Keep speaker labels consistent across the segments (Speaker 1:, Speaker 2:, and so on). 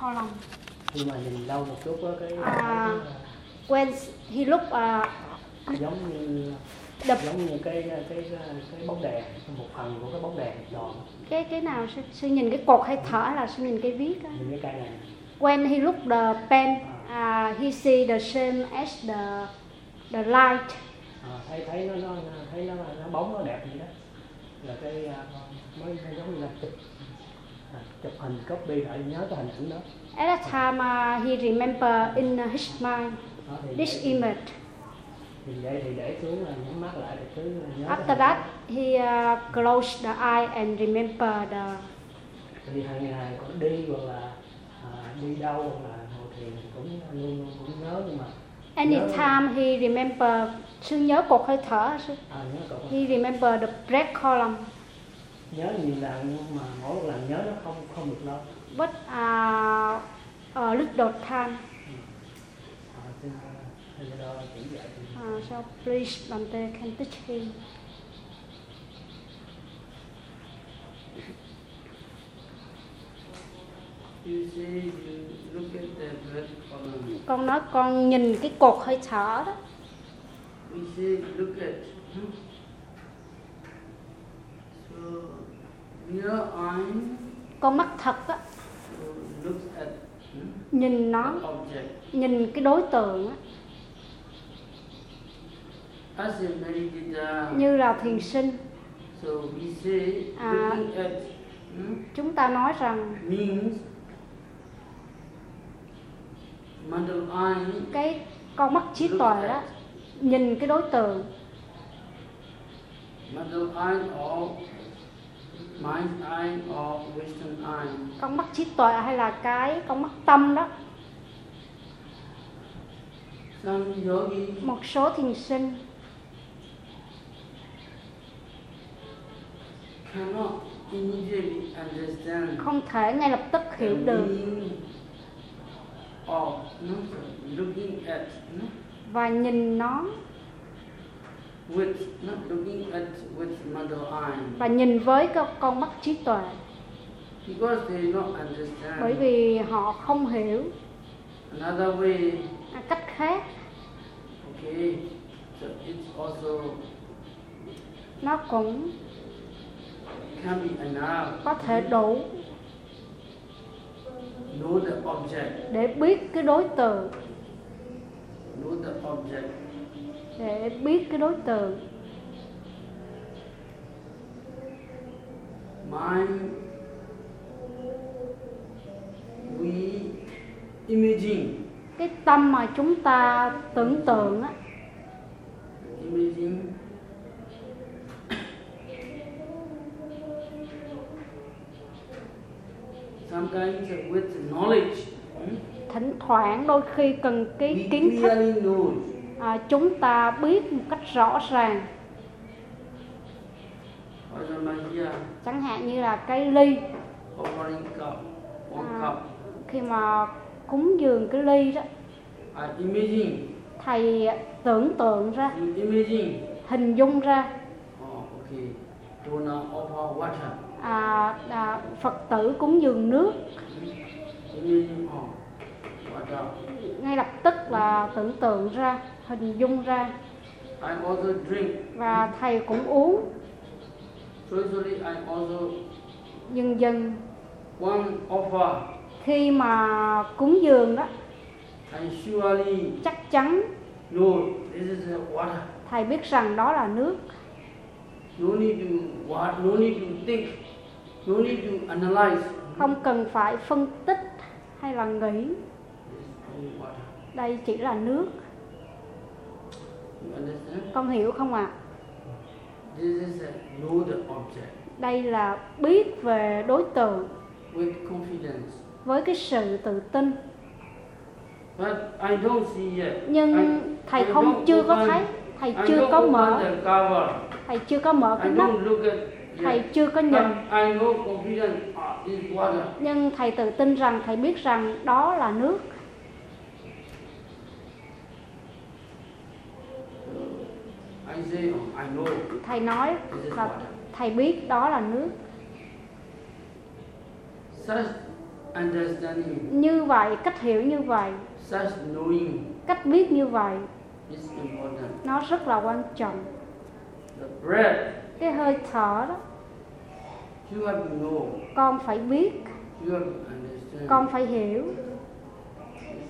Speaker 1: column.
Speaker 2: nhưng mà nhìn lâu một chút á cái
Speaker 1: À.
Speaker 2: cái,
Speaker 1: he looked uh,
Speaker 2: à, giống như
Speaker 1: the
Speaker 2: giống như cái cái cái, cái bóng đèn một phần của cái bóng đèn đòn
Speaker 1: cái cái nào sư, sư nhìn cái cột hay thở là sư nhìn cái viết á?
Speaker 2: nhìn cái cây này
Speaker 1: When he looked the pen, uh, he see the same as the the light.
Speaker 2: à, thấy thấy nó nó thấy nó nó bóng nó đẹp vậy đó là cái à, mới mới giống như là chụp hình copy lại nhớ cái hình ảnh đó
Speaker 1: At that time, uh, he remember in his mind
Speaker 2: Đó,
Speaker 1: this image.
Speaker 2: thì vậy thì để xuống là nhắm mắt lại để cứ nhớ cái
Speaker 1: After that,
Speaker 2: đó.
Speaker 1: he uh, closed the eye and remember the
Speaker 2: thì hàng ngày có đi hoặc là à, đi đâu hoặc là ngồi thiền cũng luôn luôn cũng nhớ nhưng mà
Speaker 1: anytime he remember. Sư nhớ cột hơi thở.
Speaker 2: à, nhớ
Speaker 1: He remember the breath column.
Speaker 2: Nhớ nhiều lần nhưng mà mỗi một lần nhớ nó không không được lâu
Speaker 1: But uh, a little time.
Speaker 2: à,
Speaker 1: Uh, so please, Bante can teach him.
Speaker 3: You say you look at the breath column.
Speaker 1: Con nói con nhìn cái cột hơi thở đó.
Speaker 3: We say look at. hmm? So
Speaker 1: Con mắt thật á, nhìn nó, nhìn cái đối tượng á,
Speaker 3: meditator,
Speaker 1: như là thiền sinh. À.
Speaker 3: hmm,
Speaker 1: Chúng ta nói rằng cái con mắt trí tuệ đó nhìn cái đối tượng
Speaker 3: mind eye or wisdom eye.
Speaker 1: con mắt trí tuệ hay là cái con mắt tâm đó?
Speaker 3: Some yogi
Speaker 1: một số thiền sinh
Speaker 3: cannot immediately understand
Speaker 1: không thể ngay lập tức hiểu được.
Speaker 3: of looking at
Speaker 1: và nhìn nó
Speaker 3: with not looking at with mental eye
Speaker 1: và nhìn với cái con mắt trí tuệ.
Speaker 3: Because they not understand.
Speaker 1: Bởi vì họ không hiểu.
Speaker 3: Another way.
Speaker 1: À, cách khác.
Speaker 3: Okay so it's also
Speaker 1: nó cũng có thể đủ
Speaker 3: know the object.
Speaker 1: để biết cái đối tượng.
Speaker 3: Know the object
Speaker 1: để biết cái đối tượng.
Speaker 3: Mind we imaging
Speaker 1: cái tâm mà chúng ta tưởng tượng á.
Speaker 3: Imaging sometimes with knowledge. Hmm,
Speaker 1: thỉnh thoảng đôi khi cần cái
Speaker 3: we
Speaker 1: kiến thức à, chúng ta biết một cách rõ ràng. Chẳng hạn như là cái ly. À. khi mà cúng dường cái ly đó
Speaker 3: imaging.
Speaker 1: thầy tưởng tượng ra hình dung ra.
Speaker 3: Water
Speaker 1: à, à, phật tử cúng dường nước.
Speaker 3: Water
Speaker 1: ngay lập tức là tưởng tượng ra hình dung ra.
Speaker 3: I also drink.
Speaker 1: Và thầy cũng uống.
Speaker 3: Usually I also
Speaker 1: dần dần
Speaker 3: one offer.
Speaker 1: khi mà cúng dường đó
Speaker 3: I surely
Speaker 1: chắc chắn
Speaker 3: know this is water.
Speaker 1: thầy biết rằng đó là nước.
Speaker 3: No need to what no need to think, no need to analyze.
Speaker 1: không cần phải phân tích hay là nghĩ. Đây chỉ là nước? Con hiểu không ạ?
Speaker 3: Object.
Speaker 1: Đây là biết về đối tượng. Với cái sự tự tin.
Speaker 3: But I don't see yet.
Speaker 1: nhưng thầy không chưa có thấy. Thầy chưa có mở. thầy chưa có mở cái nắp thầy chưa có nhìn nhưng thầy tự tin rằng thầy biết rằng đó là nước thầy nói là thầy biết đó là nước.
Speaker 3: Such understanding,
Speaker 1: như vậy cách hiểu như vậy.
Speaker 3: Such knowing
Speaker 1: cách biết như vậy
Speaker 3: is important.
Speaker 1: nó rất là quan trọng.
Speaker 3: The breath,
Speaker 1: cái hơi thở đó con phải biết. Con phải hiểu.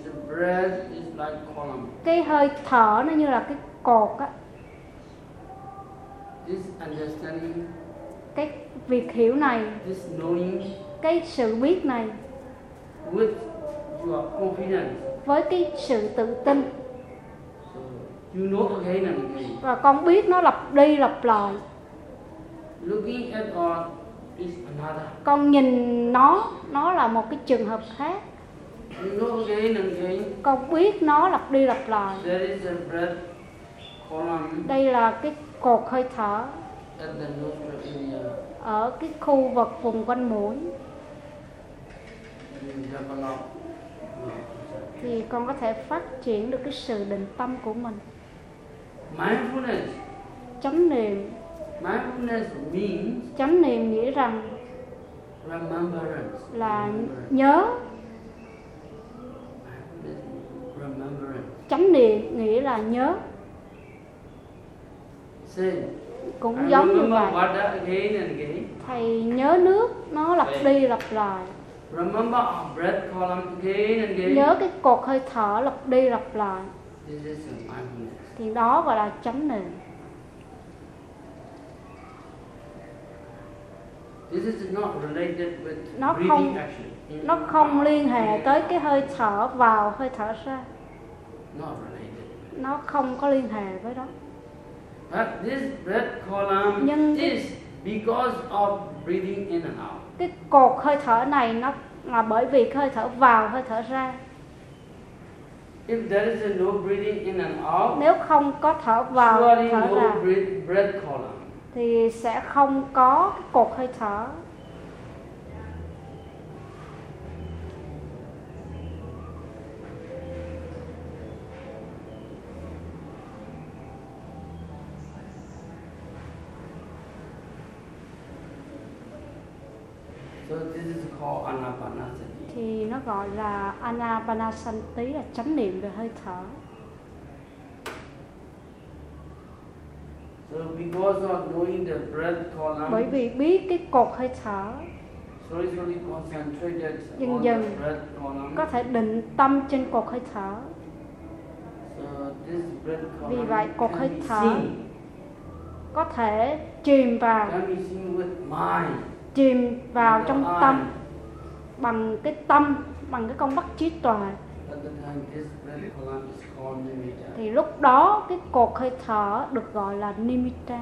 Speaker 3: The breath is like column.
Speaker 1: cái hơi thở nó như là cái cột á cái việc hiểu này
Speaker 3: this knowing
Speaker 1: cái sự biết này
Speaker 3: with your confidence.
Speaker 1: với cái sự tự tin
Speaker 3: So you know again and again.
Speaker 1: và con biết nó lặp đi lặp lại
Speaker 3: Looking at all is another.
Speaker 1: con nhìn nó nó là một cái trường hợp khác
Speaker 3: You know again and again.
Speaker 1: con biết nó lặp đi lặp lại
Speaker 3: There is a breath column
Speaker 1: đây là cái cột hơi thở ở cái khu vực vùng quanh mũi.
Speaker 3: Develop.
Speaker 1: thì con có thể phát triển được cái sự định tâm của mình.
Speaker 3: Mindfulness.
Speaker 1: chánh niệm.
Speaker 3: Mindfulness means
Speaker 1: chánh niệm nghĩa rằng
Speaker 3: remembrance.
Speaker 1: là nhớ. Chánh niệm nghĩa là nhớ cũng
Speaker 3: I
Speaker 1: giống như vậy.
Speaker 3: water again and again.
Speaker 1: thầy nhớ nước nó lặp đi lặp lại.
Speaker 3: Remember our breath column again and again.
Speaker 1: nhớ cái cột hơi thở lặp đi lặp lại. Thì đó gọi là chánh niệm.
Speaker 3: This is not related with
Speaker 1: Nó
Speaker 3: breathing
Speaker 1: không- nó không liên hệ tới cái hơi thở vào hơi thở ra.
Speaker 3: Not related.
Speaker 1: nó không có liên hệ với đó
Speaker 3: But this breath column
Speaker 1: Nhưng
Speaker 3: is because of breathing in and out.
Speaker 1: cái cột hơi thở này nó là bởi vì hơi thở vào hơi thở ra
Speaker 3: If there is no breathing in and out,
Speaker 1: nếu không có thở vào thở
Speaker 3: no
Speaker 1: ra
Speaker 3: breath, breath column.
Speaker 1: thì sẽ không có cái cột hơi thở
Speaker 3: So this is called anapanasati.
Speaker 1: thì nó gọi là anapanasati là chánh niệm về hơi thở
Speaker 3: So because of knowing the breath column,
Speaker 1: bởi vì biết cái cột hơi thở
Speaker 3: concentrated
Speaker 1: Dần
Speaker 3: on
Speaker 1: dần
Speaker 3: the breath column.
Speaker 1: có thể định tâm trên cột hơi thở
Speaker 3: So this breath
Speaker 1: Vì vậy, cột hơi thở
Speaker 3: seen,
Speaker 1: có thể chìm vào chìm vào trong tâm. Bằng cái tâm bằng cái con mắt trí tuệ.
Speaker 3: Nimitta.
Speaker 1: thì lúc đó cái cột hơi thở được gọi là nimitta.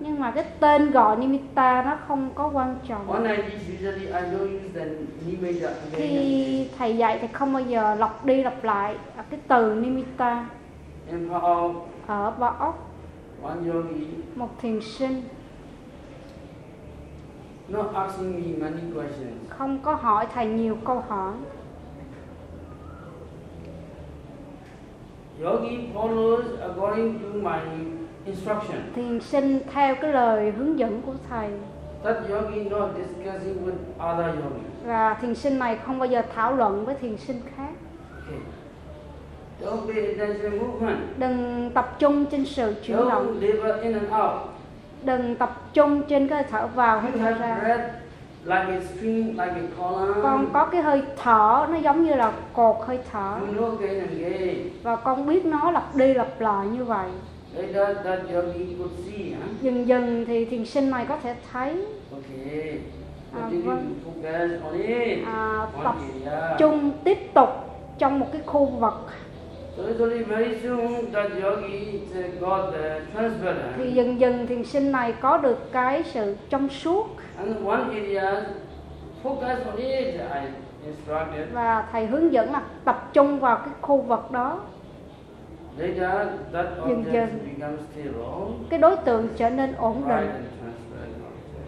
Speaker 1: Nhưng mà cái tên gọi nimitta nó không có quan trọng. Khi thầy dạy thì không bao giờ lặp đi lặp lại cái từ nimitta. Ở ba ốc một thiền sinh
Speaker 3: not asking me many questions.
Speaker 1: không có hỏi thầy nhiều câu hỏi
Speaker 3: Yogi follows according to my instruction.
Speaker 1: thiền sinh theo cái lời hướng dẫn của thầy
Speaker 3: That yogi not discussing with other yogis.
Speaker 1: và thiền sinh này không bao giờ thảo luận với thiền sinh khác
Speaker 3: Okay. Don't pay attention movement.
Speaker 1: đừng tập trung trên sự chuyển động
Speaker 3: Don't live in and out.
Speaker 1: Đừng tập trung trên cái hơi thở vào
Speaker 3: You
Speaker 1: thở ra.
Speaker 3: like a stream, like a column.
Speaker 1: con có cái hơi thở nó giống như là cột hơi thở. Và con biết nó lặp đi lặp lại như vậy. Dần dần thì thiền sinh này có thể thấy.
Speaker 3: Okay.
Speaker 1: À, vâng. à, tập trung tiếp tục trong một cái khu vực
Speaker 3: So usually very soon that yogi got the transparent.
Speaker 1: thì dần dần thiền sinh này có được cái sự trong suốt
Speaker 3: And one area, focus on it, I instructed.
Speaker 1: và thầy hướng dẫn là tập trung vào cái khu vực đó
Speaker 3: Later, that
Speaker 1: Dần dần. cái đối tượng trở nên ổn định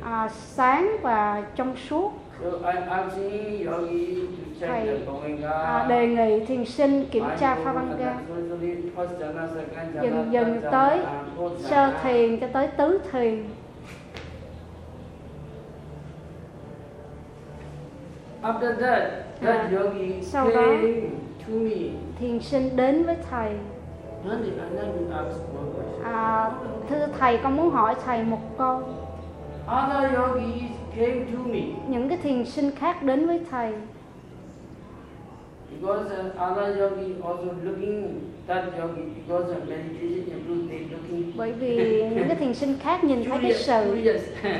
Speaker 1: à, sáng và trong suốt Thầy, à, đề nghị thiền sinh kiểm tra Phavanga dần dần tới sơ thiền cho tới tứ thiền
Speaker 3: after that, that
Speaker 1: À,
Speaker 3: yogi
Speaker 1: sau đó- thiền sinh đến với thầy. À, thưa thầy con muốn hỏi thầy một câu.
Speaker 3: Other yogis came to me.
Speaker 1: Những cái thiền sinh khác đến với thầy.
Speaker 3: Because uh, other yogi also looking that yogi because of meditation improve they looking.
Speaker 1: Bởi vì những cái thiền sinh khác nhìn thấy cái sự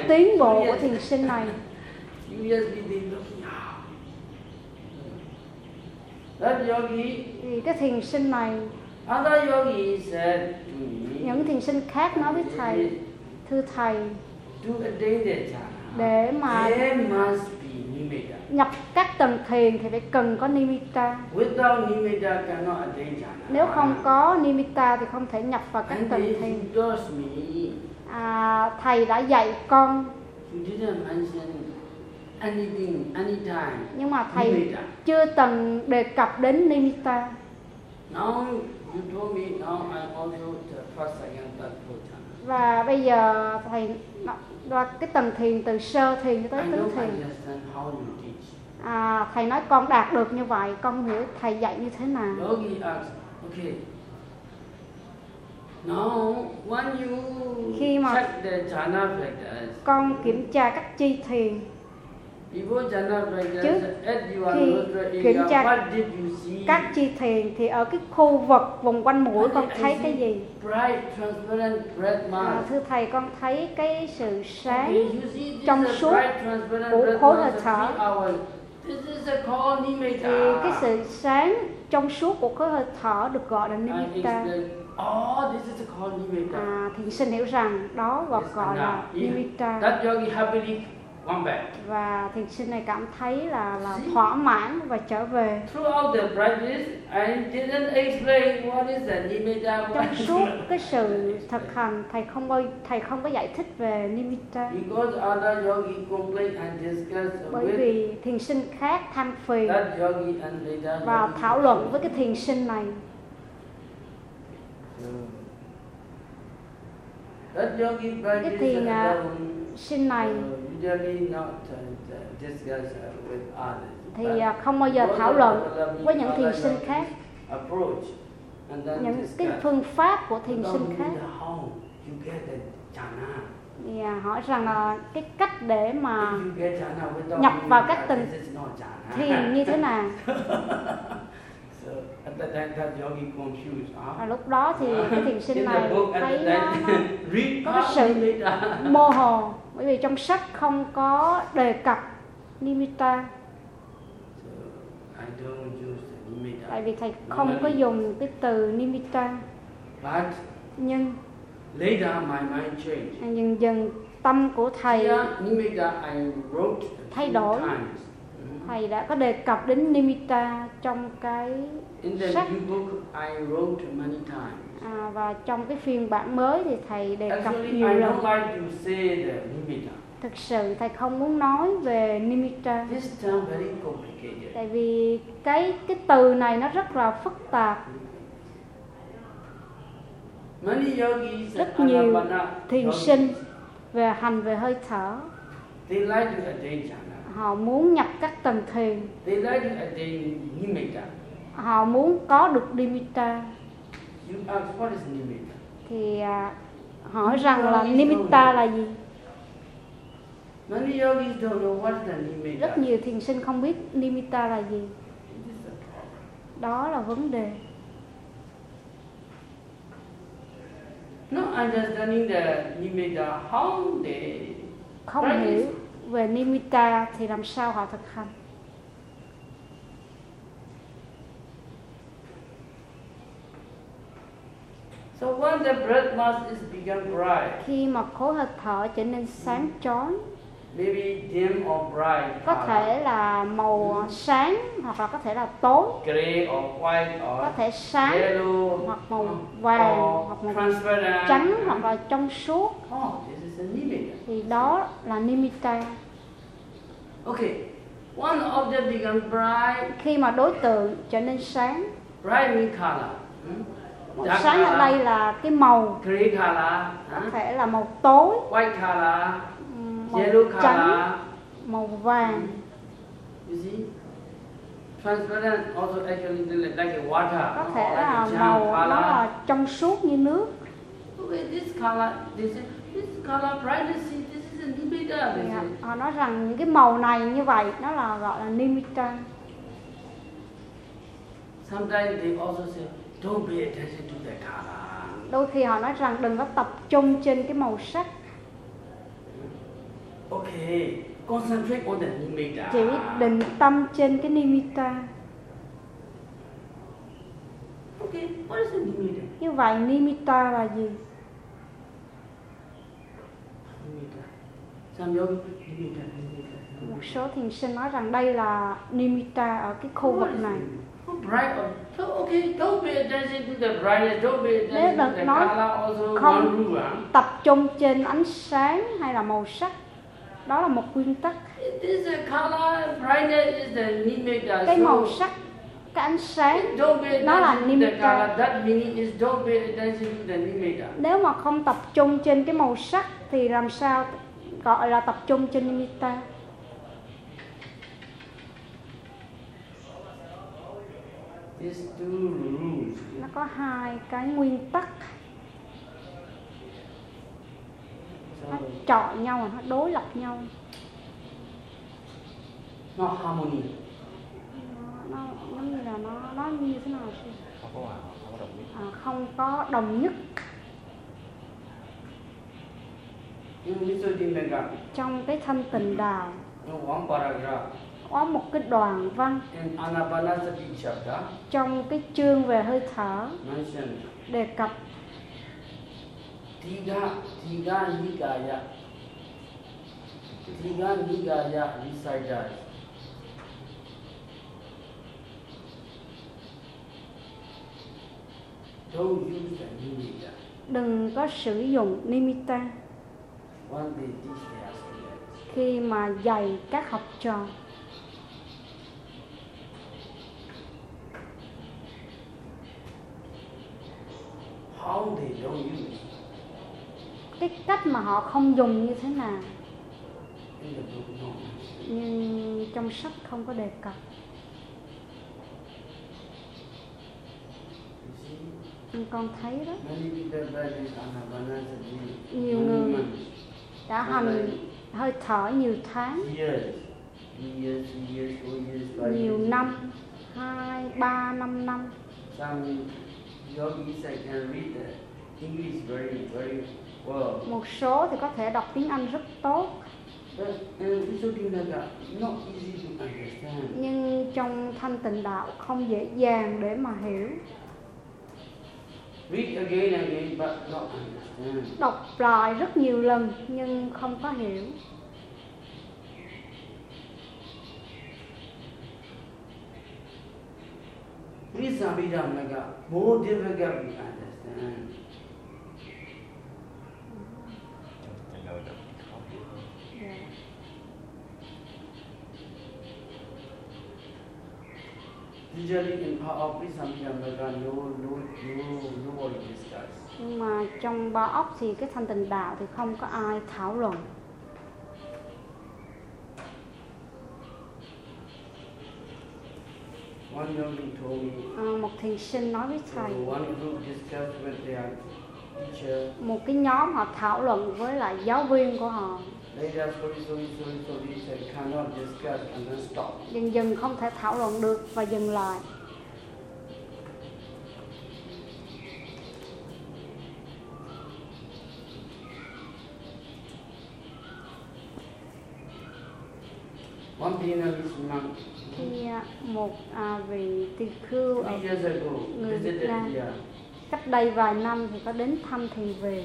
Speaker 1: tiến bộ của thiền sinh này.
Speaker 3: That yogi,
Speaker 1: thì cái thiền sinh này
Speaker 3: other yogi said to me,
Speaker 1: những thiền sinh khác nói với thầy thưa thầy
Speaker 3: to attain the jhana,
Speaker 1: để mà nhập các tầng thiền thì phải cần có nimitta nếu không có nimitta thì không thể nhập vào các
Speaker 3: and
Speaker 1: tầng thiền à, thầy đã dạy con
Speaker 3: anything, anytime.
Speaker 1: nhưng mà thầy
Speaker 3: Nimitta.
Speaker 1: chưa từng đề cập đến nimitta
Speaker 3: Now you told me now I'm also the first, second, third, fourth jhana.
Speaker 1: và bây giờ thầy và cái tầng thiền từ sơ thiền cho tới tứ thiền. à, thầy nói con đạt được như vậy con hiểu thầy dạy như thế nào.
Speaker 3: Okay. Now, when you
Speaker 1: Khi mà-
Speaker 3: check the jhana factors,
Speaker 1: con kiểm tra các chi thiền Trước khi kiểm tra các chi thiền thì ở cái khu vực vùng quanh mũi con thấy cái gì? À, thưa thầy con thấy cái sự sáng trong suốt của khối hơi thở. thì cái sự sáng trong suốt của khối hơi thở được gọi là nimitta
Speaker 3: oh,
Speaker 1: à, thiền sinh hiểu rằng đó gọi gọi là
Speaker 3: if
Speaker 1: nimitta Và thiền sinh này cảm thấy là là thỏa mãn và trở về.
Speaker 3: Throughout the practice, I didn't explain what is the nimitta.
Speaker 1: trong suốt cái sự thực hành thầy không bao thầy không có giải thích về nimitta.
Speaker 3: Because other yogi complain and discuss
Speaker 1: bởi vì thiền sinh khác than phiền và thảo luận với cái thiền sinh này.
Speaker 3: Yogi practice
Speaker 1: thiền, à, sinh này.
Speaker 3: Others.
Speaker 1: thì à, không bao giờ thảo luận với những thiền sinh khác.
Speaker 3: approach and then
Speaker 1: những cái phương pháp của thiền sinh khác. thì à, hỏi rằng là cái cách để mà nhập vào các
Speaker 3: jhana.
Speaker 1: thiền như thế nào? Và lúc đó thì cái thiền sinh
Speaker 3: In
Speaker 1: này thấy nó, nó có sự mơ hồ bởi vì trong sách không có đề cập nimitta
Speaker 3: So I don't use the nimitta.
Speaker 1: tại vì thầy không có dùng cái từ nimitta
Speaker 3: But
Speaker 1: nhưng
Speaker 3: later my mind changed.
Speaker 1: dần dần tâm của thầy Thay đổi. thầy đã có đề cập đến nimitta trong cái sách
Speaker 3: new book I wrote many times.
Speaker 1: à, và trong cái phiên bản mới thì thầy đề cập nhiều lần. thực sự thầy không muốn nói về nimitta.
Speaker 3: This term very complicated.
Speaker 1: tại vì cái cái từ này nó rất là phức tạp.
Speaker 3: Many yogis
Speaker 1: Rất
Speaker 3: and
Speaker 1: nhiều thiền sinh về hành về hơi thở.
Speaker 3: they like to attain jhana.
Speaker 1: họ muốn nhập các tầng thiền Họ muốn có được nimitta thì à, hỏi rằng là nimitta là gì? Rất nhiều thiền sinh không biết nimitta là gì. Đó là vấn đề.
Speaker 3: Not understanding the nimitta, how they
Speaker 1: không hiểu về nimitta thì làm sao họ thực hành
Speaker 3: So when the breath mass is become bright,
Speaker 1: khi mà khối hơi thở trở nên sáng chói
Speaker 3: maybe dim or bright,
Speaker 1: có thể là màu sáng hoặc là có thể là tối
Speaker 3: gray or white
Speaker 1: có
Speaker 3: or
Speaker 1: thể sáng
Speaker 3: yellow
Speaker 1: hoặc màu vàng hoặc màu
Speaker 3: transparent.
Speaker 1: trắng hoặc là trong suốt
Speaker 3: Oh, this is a nimitta.
Speaker 1: thì đó là nimitta
Speaker 3: Okay, one object become bright.
Speaker 1: khi mà đối tượng trở nên sáng
Speaker 3: Bright mean color. Hmm? Dark
Speaker 1: sáng ở đây là cái màu có thể là màu tối
Speaker 3: white color,
Speaker 1: ừm, màu
Speaker 3: yellow
Speaker 1: trắng
Speaker 3: color.
Speaker 1: màu vàng?
Speaker 3: Transparent also actually like like a water.
Speaker 1: có thể
Speaker 3: like
Speaker 1: là màu nó là trong suốt như nước
Speaker 3: Okay, this color, they say, this color brightness, see, this is a nimitta.
Speaker 1: thì
Speaker 3: They
Speaker 1: họ-
Speaker 3: say.
Speaker 1: họ nói rằng những cái màu này như vậy nó là gọi là nimitta
Speaker 3: Sometimes they also say, the
Speaker 1: đôi khi họ nói rằng đừng có tập trung trên cái màu sắc.
Speaker 3: Okay, concentrate on the nimitta.
Speaker 1: chỉ định tâm trên cái nimitta
Speaker 3: Okay, what is a nimitta?
Speaker 1: như vậy nimitta là gì? Một số thiền sinh nói rằng đây là nimitta ở cái khu vực này Nếu được
Speaker 3: the
Speaker 1: nói
Speaker 3: color also
Speaker 1: không-
Speaker 3: huh?
Speaker 1: tập trung trên ánh sáng hay là màu sắc đó là một nguyên tắc
Speaker 3: nimitta.
Speaker 1: cái màu sắc cái ánh sáng Nó là nimitta.
Speaker 3: nimitta.
Speaker 1: nếu mà không tập trung trên cái màu sắc thì làm sao gọi là tập trung trên nimitta
Speaker 3: These two rules.
Speaker 1: Nó có hai cái nguyên tắc. Nó
Speaker 3: So,
Speaker 1: chọi nhau nó đối lập nhau.
Speaker 3: Not harmony.
Speaker 1: nó, nó giống như là nó nó như thế nào sư?
Speaker 4: không có hòa hợp không có đồng nhất.
Speaker 1: À, không có đồng nhất. Trong cái đạo
Speaker 3: in one paragraph,
Speaker 1: có một cái đoạn văn trong cái chương về hơi thở đề cập
Speaker 3: Tiga, Tiga Nikaya. Tiga Nikaya reciters. Don't use the nimitta.
Speaker 1: đừng có sử dụng nimitta
Speaker 3: One they teach their students.
Speaker 1: khi mà dạy các học trò
Speaker 3: How they don't use
Speaker 1: cái cách mà họ không dùng như thế nào? Nhưng trong sách không có đề cập. Nhưng con thấy đó. Nhiều người. đã hành hơi thở nhiều tháng. Nhiều năm. Hai ba năm năm Một số thì có thể đọc tiếng anh rất tốt.
Speaker 3: Understand.
Speaker 1: nhưng trong thanh tịnh đạo không dễ dàng để mà hiểu. Đọc lại rất nhiều lần nhưng không có hiểu
Speaker 3: Visabhidhammaga, more difficult to understand.
Speaker 4: Hiểu.
Speaker 3: Usually in part of Visabhidhammaga, no, no, no, nobody discuss.
Speaker 1: nhưng mà trong ba ốc thì cái thanh tịnh đạo thì không có ai thảo luận À, một thiền sinh nói với thầy. Một cái nhóm họ thảo luận với lại giáo viên của họ. Dần dần không thể thảo luận được và dừng lại.
Speaker 3: One Vietnamese monk,
Speaker 1: khi một à, vị tỳ khưu ở Người Việt Nam. cách đây vài năm thì có đến thăm thiền
Speaker 3: night.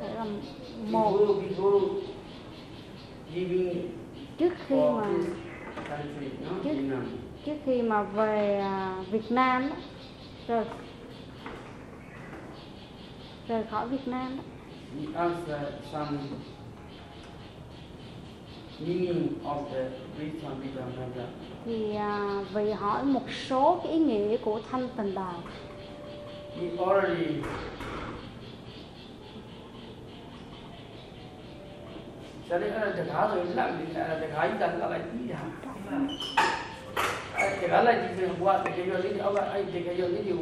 Speaker 1: thể là một. trước khi mà Trước- trước khi mà về à, Việt Nam rồi rời. Khỏi Việt Nam
Speaker 3: uh,
Speaker 1: thì à, vị hỏi một số cái ý nghĩa của thanh tịnh đạo
Speaker 3: He already rồi làm là lại gì gì ông gì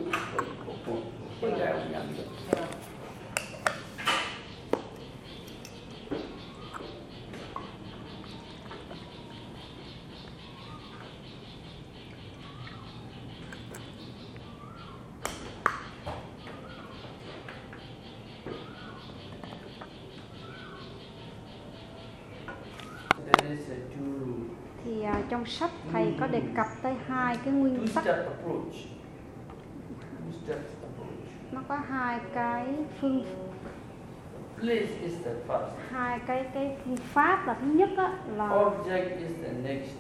Speaker 3: cũng ông nhận được. There is a two
Speaker 1: thì à, trong sách thầy có đề cập tới hai cái nguyên tắc nó có hai cái phương
Speaker 3: Place is the first.
Speaker 1: hai cái cái phương pháp là thứ nhất á, là
Speaker 3: Object is the next.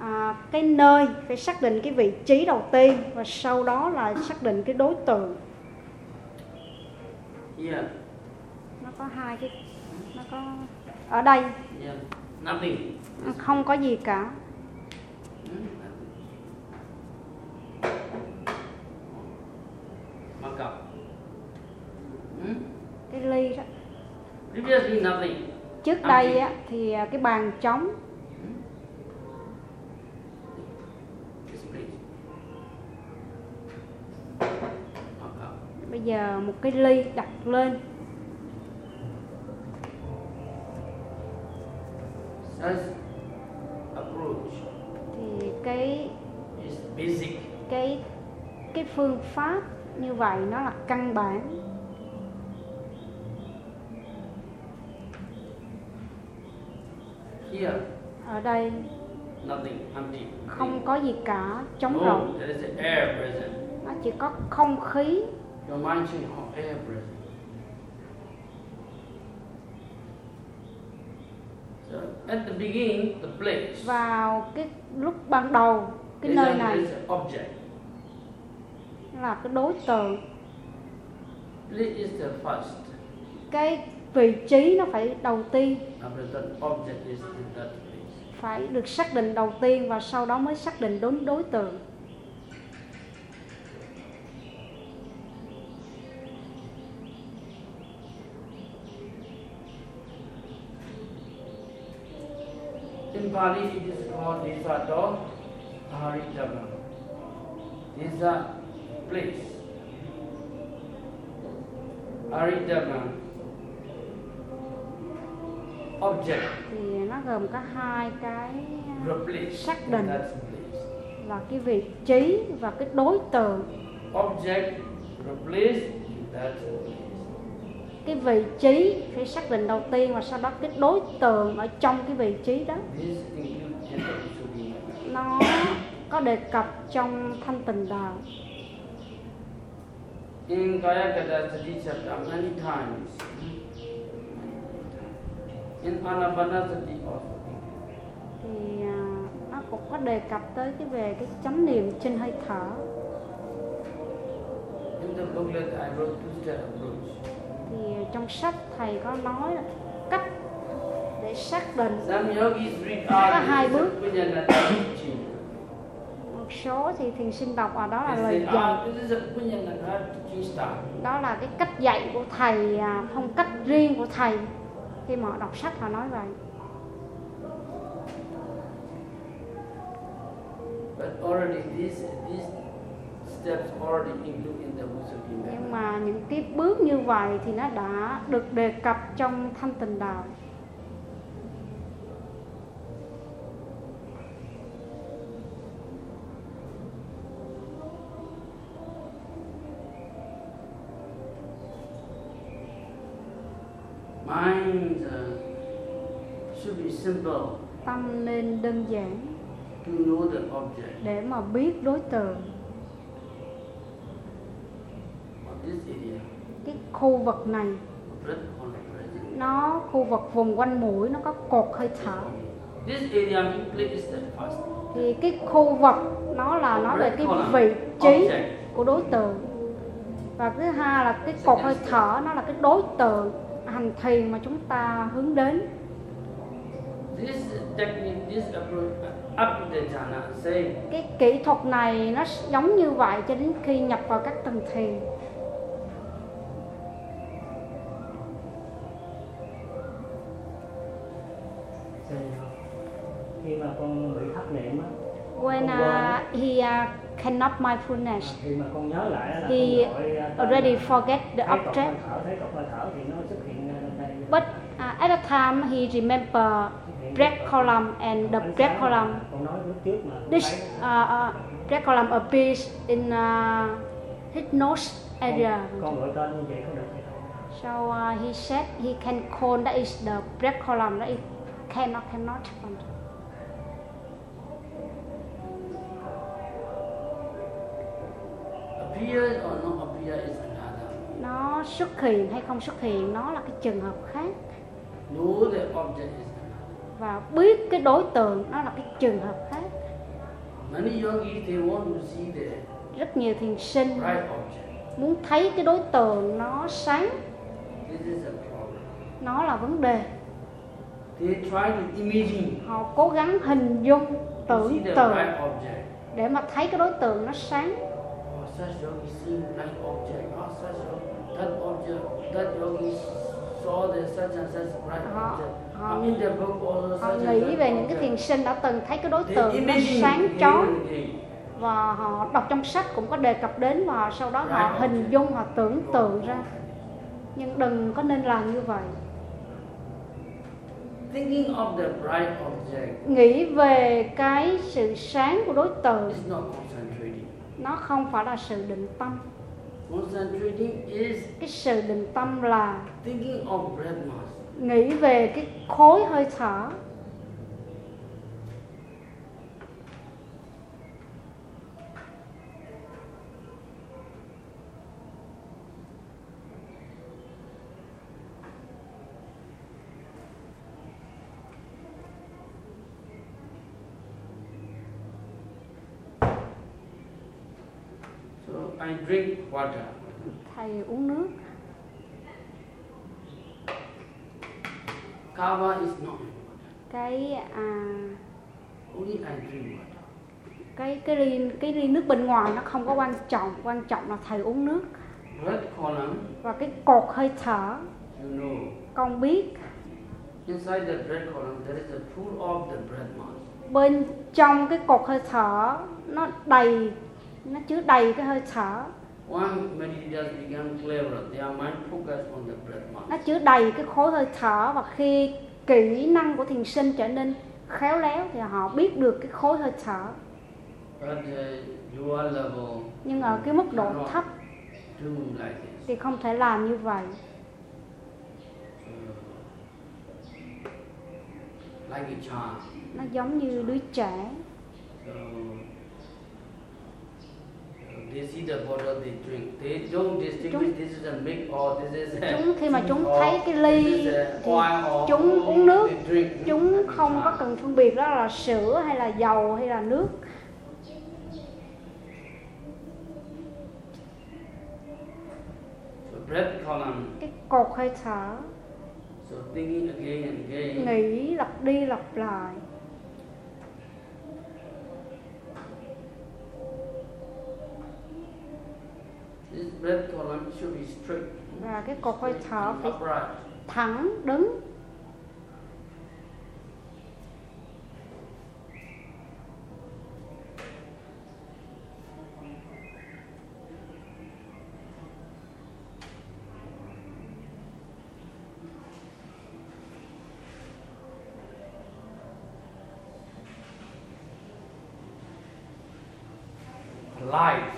Speaker 1: à, cái nơi phải xác định cái vị trí đầu tiên và sau đó là xác định cái đối tượng
Speaker 3: Yeah.
Speaker 1: nó có hai cái nó có ở đây
Speaker 3: Yeah. Nothing.
Speaker 1: không có gì cả
Speaker 3: Hmm? Mark up. Hmm?
Speaker 1: cái ly đó
Speaker 3: Previously nothing.
Speaker 1: Trước đây á, thì à, cái bàn trống. Bây giờ một cái ly đặt lên. Thì cái cái cái phương pháp như vậy nó là căn bản
Speaker 3: Here,
Speaker 1: ở đây
Speaker 3: nothing, empty.
Speaker 1: không có gì cả trống
Speaker 3: no,
Speaker 1: rỗng
Speaker 3: there is air present.
Speaker 1: nó chỉ có không khí
Speaker 3: Your mind should have air present. So at the beginning, the place.
Speaker 1: vào cái lúc ban đầu cái nơi này
Speaker 3: object.
Speaker 1: là cái đối tượng
Speaker 3: Place is the first.
Speaker 1: cái vị trí nó phải đầu tiên phải được xác định đầu tiên và sau đó mới xác định đối đối tượng
Speaker 3: In Pali, it is called Desato Haritama. Desa place. Haritama. Object.
Speaker 1: thì nó gồm có hai cái
Speaker 3: Replace.
Speaker 1: Xác định. Là cái vị trí và cái đối tượng
Speaker 3: Object. Replace.
Speaker 1: Cái vị trí phải xác định đầu tiên và sau đó cái đối tượng ở trong cái vị trí đó nó có đề cập trong thanh tình đạo
Speaker 3: In Kaya Kadasati chapter many times. In Anapanasati also.
Speaker 1: thì à, nó cũng có đề cập tới cái về cái chánh niệm trên hơi thở
Speaker 3: In the booklet I wrote two step approach.
Speaker 1: thì trong sách thầy có nói là cách để xác định Có hai bước. Một số thì thiền sinh đọc ở đó là lời dạy
Speaker 3: ah,
Speaker 1: đó là cái cách dạy của thầy à, phong cách riêng của thầy khi mà họ đọc sách họ nói vậy.
Speaker 3: But already these these steps already include in the
Speaker 1: nhưng mà những cái bước như vậy thì nó đã được đề cập trong thanh tình đạo
Speaker 3: simple.
Speaker 1: Tâm nên đơn giản.
Speaker 3: To know the object.
Speaker 1: Để mà biết đối tượng.
Speaker 3: Of this area.
Speaker 1: cái khu vực này. Nó khu vực vùng quanh mũi nó có cột hơi thở.
Speaker 3: This area is the first.
Speaker 1: thì cái khu vực nó là nói về cái vị trí của đối tượng. Và thứ hai là cái cột hơi thở nó là cái đối tượng hành thiền mà chúng ta hướng đến
Speaker 3: This technique, this approach, up to the jhana, say.
Speaker 1: Cái kỹ thuật này nó giống như vậy cho đến khi nhập vào các tầng thiền.
Speaker 2: Khi mà con bị thất niệm á
Speaker 1: When uh, he uh, cannot mindfulness,
Speaker 2: à, khi mà con nhớ lại là
Speaker 1: he
Speaker 2: à,
Speaker 1: already
Speaker 2: là
Speaker 1: forget the object.
Speaker 2: thở thấy cột hơi thở thì nó xuất hiện ra đây.
Speaker 1: But uh, at a time he remember breath column and the
Speaker 2: sáng
Speaker 1: column. This uh, uh, breath column appears in uh, his nose area. So uh, he said he can call that is the breath column. That is cannot cannot.
Speaker 3: Appear or not appear is another.
Speaker 1: Nó xuất hiện hay không xuất hiện nó là cái trường hợp khác
Speaker 3: Know the object is.
Speaker 1: Và biết cái đối tượng nó là cái trường hợp khác. Rất nhiều thiền sinh muốn thấy cái đối tượng nó sáng, nó là vấn đề.
Speaker 3: They try to imagine
Speaker 1: Họ cố gắng hình dung, tưởng tượng để mà thấy cái đối tượng nó sáng.
Speaker 3: Such yogi seen right object. Such yogi, that object, that yogi saw the such and such right
Speaker 1: Họ-. Họ- Họ nghĩ về những cái thiền sinh đã từng thấy cái đối tượng nó sáng chói và họ đọc trong sách cũng có đề cập đến và sau đó họ hình dung họ tưởng tượng ra. Nhưng đừng có nên làm như vậy.
Speaker 3: Thinking of the bright object
Speaker 1: nghĩ về cái sự sáng của đối tượng nó không phải là sự định tâm. Cái sự định tâm là
Speaker 3: thinking of.
Speaker 1: Nghĩ về cái khối hơi thở
Speaker 3: I drink water.
Speaker 1: thầy uống nước
Speaker 3: Kava is not
Speaker 1: cái à,
Speaker 3: only I drink water.
Speaker 1: cái cái ly cái ly nước bên ngoài nó không có quan trọng quan trọng là thầy uống nước.
Speaker 3: Breath column,
Speaker 1: và cái cột hơi thở
Speaker 3: you know,
Speaker 1: con biết.
Speaker 3: Inside the breath column there is a pool of the breath mass.
Speaker 1: bên trong cái cột hơi thở nó đầy nó chứa đầy cái hơi thở
Speaker 3: One meditators become clever. Their mind focus on the breath mass.
Speaker 1: nó chứa đầy cái khối hơi thở và khi kỹ năng của thiền sinh trở nên khéo léo thì họ biết được cái khối hơi thở nhưng ở cái mức độ thấp thì không thể làm như vậy
Speaker 3: So, like a child.
Speaker 1: nó giống như đứa trẻ
Speaker 3: they see the bottle they drink. They don't distinguish this is a milk or this is a
Speaker 1: chúng khi mà chúng thấy cái ly
Speaker 3: this is a
Speaker 1: thì chúng uống nước. chúng không có cần phân biệt đó là sữa hay là dầu hay là nước. Cái cột hơi thở. Nghĩ lặp đi lặp lại
Speaker 3: This breath column should be straight.
Speaker 1: Và cái cột hơi thở phải thẳng đứng.
Speaker 3: Light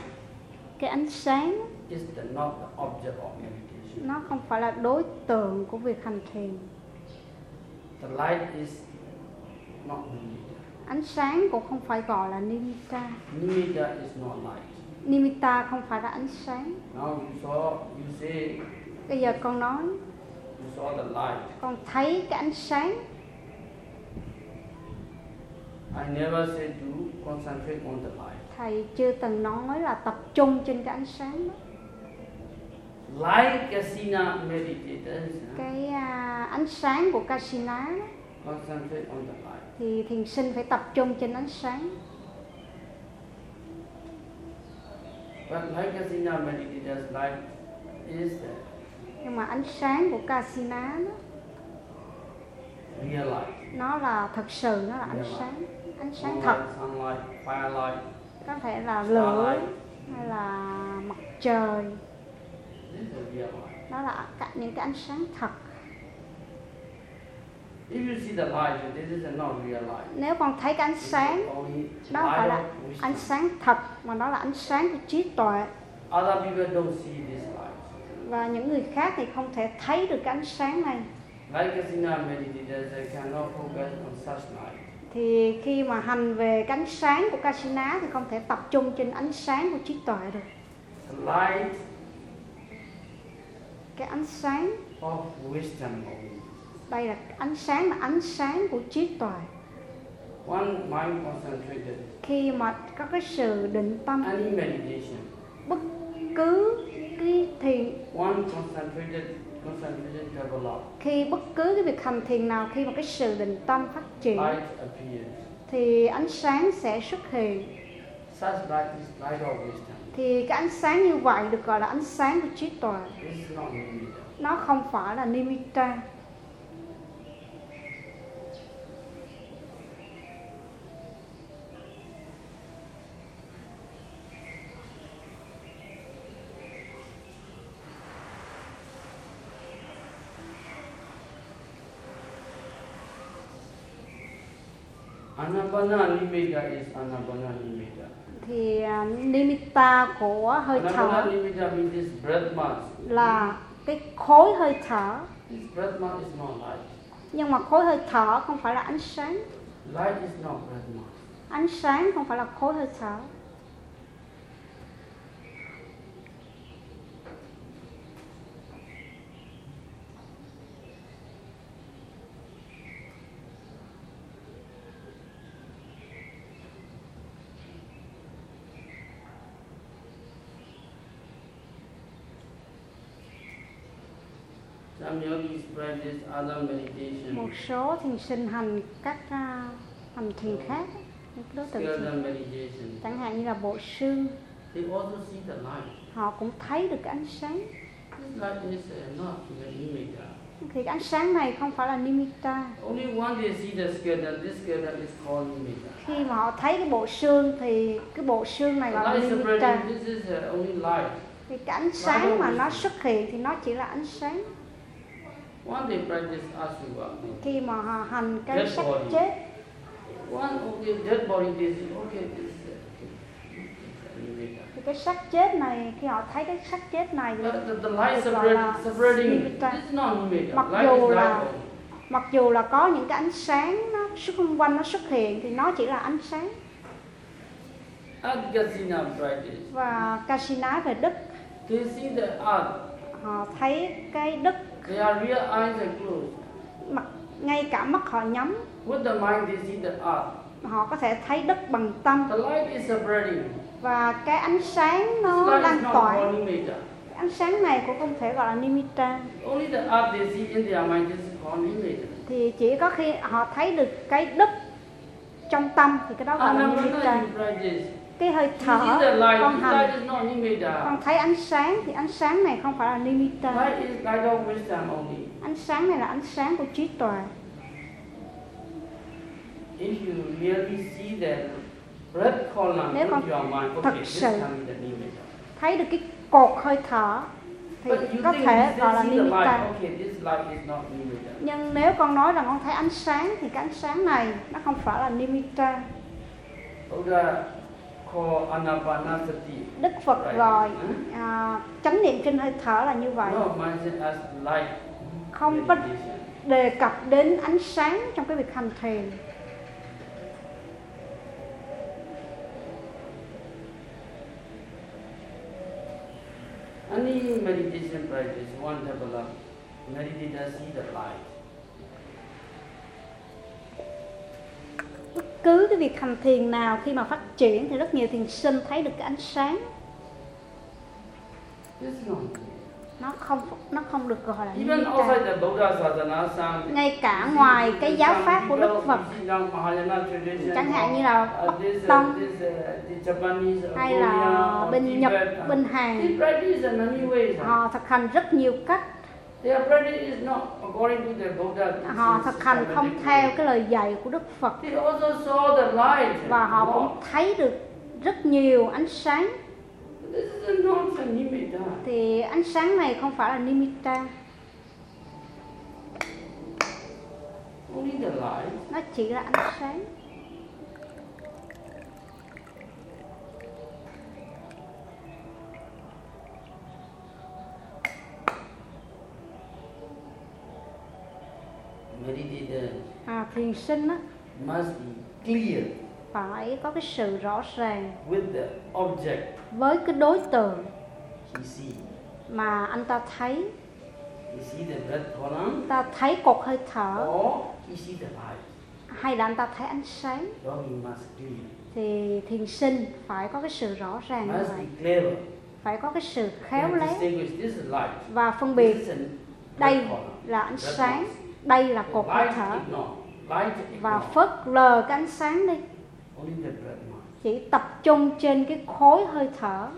Speaker 1: cái ánh sáng nó không phải là đối tượng của việc hành thiền
Speaker 3: The light is not nimitta.
Speaker 1: ánh sáng cũng không phải gọi là nimitta
Speaker 3: Nimitta is not light.
Speaker 1: nimitta không phải là ánh sáng
Speaker 3: Now you saw, you say,
Speaker 1: bây giờ con nói
Speaker 3: you saw the light.
Speaker 1: con thấy cái ánh sáng
Speaker 3: I never said to concentrate on the light.
Speaker 1: thầy chưa từng nói là tập trung trên cái ánh sáng đó
Speaker 3: Like Kasina meditators,
Speaker 1: cái à, ánh sáng của Kasina đó,
Speaker 3: concentrate on the light.
Speaker 1: thì thiền sinh phải tập trung trên ánh sáng
Speaker 3: But like Kasina meditators, light is there.
Speaker 1: nhưng mà ánh sáng của Kasina đó,
Speaker 3: real light.
Speaker 1: nó là thật sự nó là ánh sáng ánh sáng thật. có thể là lửa hay là mặt trời. Đó là cả những cái ánh sáng thật.
Speaker 3: If you see the light, this is not real light.
Speaker 1: nếu con thấy cái ánh sáng đó phải là ánh sáng thật mà đó là ánh sáng của trí tuệ.
Speaker 3: Other people don't see this light.
Speaker 1: và những người khác thì không thể thấy được cái ánh sáng này Thì khi mà hành về cái ánh sáng của Kasina thì không thể tập trung trên ánh sáng của trí tuệ được.
Speaker 3: The light
Speaker 1: cái ánh sáng
Speaker 3: of wisdom.
Speaker 1: Đây là ánh sáng là ánh sáng của trí tuệ.
Speaker 3: One mind concentrated,
Speaker 1: khi mà có cái sự định tâm
Speaker 3: any meditation,
Speaker 1: bất cứ cái thiền
Speaker 3: one concentrated,
Speaker 1: khi bất cứ cái việc hành thiền nào khi mà cái sự định tâm phát triển thì ánh sáng sẽ xuất hiện. Thì cái ánh sáng như vậy được gọi là ánh sáng của trí tuệ. Nó không phải là nimitta
Speaker 3: Anapana nimitta is anapana nimitta.
Speaker 1: thì à, nimitta của hơi
Speaker 3: Anapana
Speaker 1: thở
Speaker 3: nimitta means this breath mass.
Speaker 1: là cái khối hơi thở
Speaker 3: This breath mass is not light.
Speaker 1: nhưng mà khối hơi thở không phải là ánh sáng
Speaker 3: Light is not breath mass.
Speaker 1: ánh sáng không phải là khối hơi thở một số thiền sinh hành các à, hành thiền khác đối tượng chẳng hạn như là bộ xương
Speaker 3: They also see the light.
Speaker 1: họ cũng thấy được cái ánh sáng.
Speaker 3: Uh,
Speaker 1: thì cái ánh sáng này không phải là nimitta.
Speaker 3: Only one they see the skeleton, this skeleton is called nimitta.
Speaker 1: khi mà họ thấy cái bộ xương thì cái bộ xương này gọi là nimitta.
Speaker 3: separating, this is uh, only light.
Speaker 1: thì cái ánh sáng mà nó xuất hiện thì nó chỉ là ánh sáng
Speaker 3: One they practice asura.
Speaker 1: Khi mà họ hành cái
Speaker 3: body.
Speaker 1: chết.
Speaker 3: One okay, dead body they see, okay, this is uh,
Speaker 1: thì cái sắc chết này khi họ thấy cái sắc chết này
Speaker 3: The, the, the light separating.
Speaker 1: Mặc
Speaker 3: Light
Speaker 1: dù là- mặc dù là có những cái ánh sáng nó xung quanh nó xuất hiện thì nó chỉ là ánh sáng. Và Kasina về
Speaker 3: earth.
Speaker 1: họ thấy cái đất Mặt ngay cả mắt họ nhắm
Speaker 3: With the mind, they see the earth.
Speaker 1: họ có thể thấy đất bằng tâm
Speaker 3: The light is separating.
Speaker 1: và cái ánh sáng nó lan tỏa. Cái ánh sáng này cũng không thể gọi là nimitta
Speaker 3: Only the earth they see in their mind, this is called nimitta.
Speaker 1: thì chỉ có khi họ thấy được cái đất trong tâm thì cái đó gọi là nimitta. Cái hơi thở. con hành con thấy ánh sáng thì ánh sáng này không phải là nimitta ánh sáng này là ánh sáng của trí tuệ.
Speaker 3: If you really see that breath column
Speaker 1: Nếu con thật sự thấy được cái cột hơi thở thì có thể gọi là nimitta nhưng nếu con nói rằng con thấy ánh sáng thì cái ánh sáng này nó không phải là nimitta
Speaker 3: Buddha.
Speaker 1: Đức phật gọi à, chánh niệm trên hơi thở là như vậy. Không có đề cập đến ánh sáng trong cái việc hành thiền.
Speaker 3: Any meditation practice, one develop, meditator see the light.
Speaker 1: Bất cứ cái việc hành thiền nào khi mà phát triển thì rất nhiều thiền sinh thấy được cái ánh sáng. Nó không nó không được gọi là
Speaker 3: Even outside
Speaker 1: ngay cả ngoài cái giáo pháp của đức phật. Chẳng hạn như là Bắc Tông hay là bên Nhật, bên Hàn. họ thực hành rất nhiều cách
Speaker 3: Their practice is not according to the Buddha. this
Speaker 1: họ thực hành không theo cái lời dạy của Đức Phật và họ cũng thấy được rất nhiều ánh sáng
Speaker 3: This is not a nimitta.
Speaker 1: thì ánh sáng này không phải là nimitta
Speaker 3: Only the light.
Speaker 1: nó chỉ là ánh sáng
Speaker 3: Meditator
Speaker 1: à, thiền sinh á,
Speaker 3: must be clear
Speaker 1: phải có cái sự rõ ràng
Speaker 3: with the object
Speaker 1: với cái đối tượng
Speaker 3: he see.
Speaker 1: mà anh ta thấy
Speaker 3: He see the breath column
Speaker 1: anh ta thấy cột hơi thở
Speaker 3: or he see the light.
Speaker 1: hay là anh ta thấy ánh sáng
Speaker 3: So he must clear.
Speaker 1: thì thiền sinh phải có cái sự rõ ràng như
Speaker 3: Must
Speaker 1: vậy
Speaker 3: be clever.
Speaker 1: phải có cái sự khéo léo và phân biệt đây là ánh sáng. Đây là cột hơi thở và phớt lờ cái ánh sáng đi. Chỉ tập trung trên cái khối hơi thở.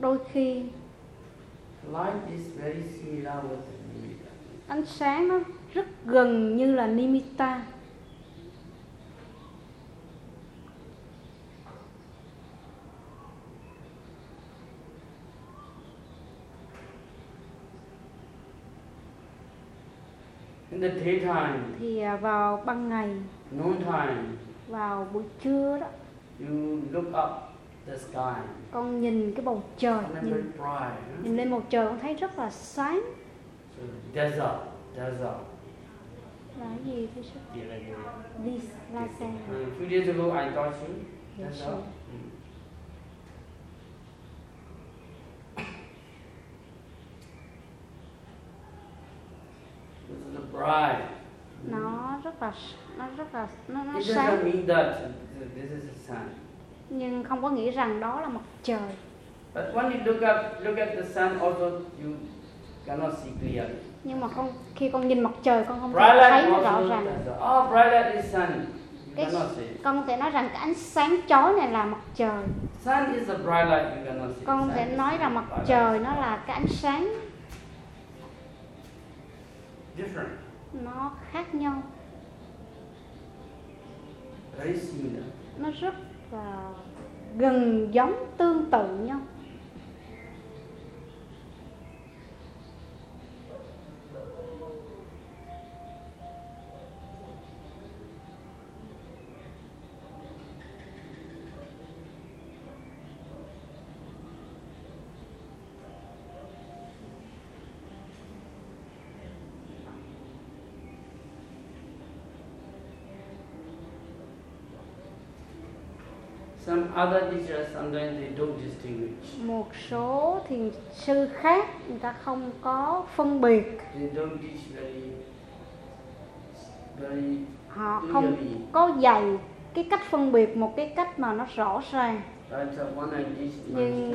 Speaker 1: Đôi khi ánh sáng nó rất gần như là nimitta
Speaker 3: the daytime,
Speaker 1: thì à, vào ban ngày
Speaker 3: noon time,
Speaker 1: vào buổi trưa đó
Speaker 3: you look up the sky.
Speaker 1: con nhìn cái bầu trời nhìn nhìn lên bầu trời con thấy rất là sáng
Speaker 3: So desert, desert.
Speaker 1: là cái gì thưa sư
Speaker 4: Vậy là
Speaker 3: Uh, a few days ago, I taught you
Speaker 1: Yes,
Speaker 3: desert. Mm. This is a bright.
Speaker 1: Nó rất là nó rất là nó, nó
Speaker 3: It
Speaker 1: sáng
Speaker 3: doesn't mean that this is the sun.
Speaker 1: nhưng không có nghĩ rằng đó là mặt trời
Speaker 3: But when you look up, look at the sun, also you cannot see clearly.
Speaker 1: nhưng mà con khi con nhìn mặt trời con không
Speaker 3: Bright
Speaker 1: thấy nó rõ ràng
Speaker 3: oh, bright light is sun. You
Speaker 1: cái
Speaker 3: cannot see.
Speaker 1: con không thể nói rằng cái ánh sáng chói này là mặt trời
Speaker 3: Sun is a bright light. You cannot see.
Speaker 1: con
Speaker 3: Sun
Speaker 1: thể nói rằng mặt trời nó là cái ánh sáng
Speaker 3: different,
Speaker 1: nó khác nhau.
Speaker 3: Very similar.
Speaker 1: nó rất là gần giống tương tự nhau
Speaker 3: Some other teachers sometimes they don't distinguish.
Speaker 1: một số thiền sư khác người ta không có phân biệt
Speaker 3: They don't teach very, very
Speaker 1: họ không
Speaker 3: clearly.
Speaker 1: có dạy cái cách phân biệt một cái cách mà nó rõ ràng Nhưng-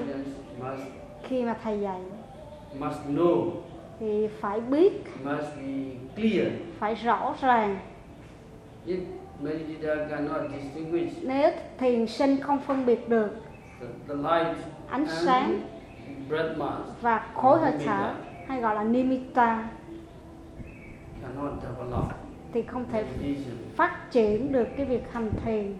Speaker 3: must
Speaker 1: khi mà thầy dạy
Speaker 3: must know,
Speaker 1: thì phải biết
Speaker 3: must be clear.
Speaker 1: phải rõ ràng
Speaker 3: distinguish
Speaker 1: nếu thiền sinh không phân biệt được ánh sáng và khối hơi thở hay gọi là nimitta thì không thể phát triển được cái việc hành thiền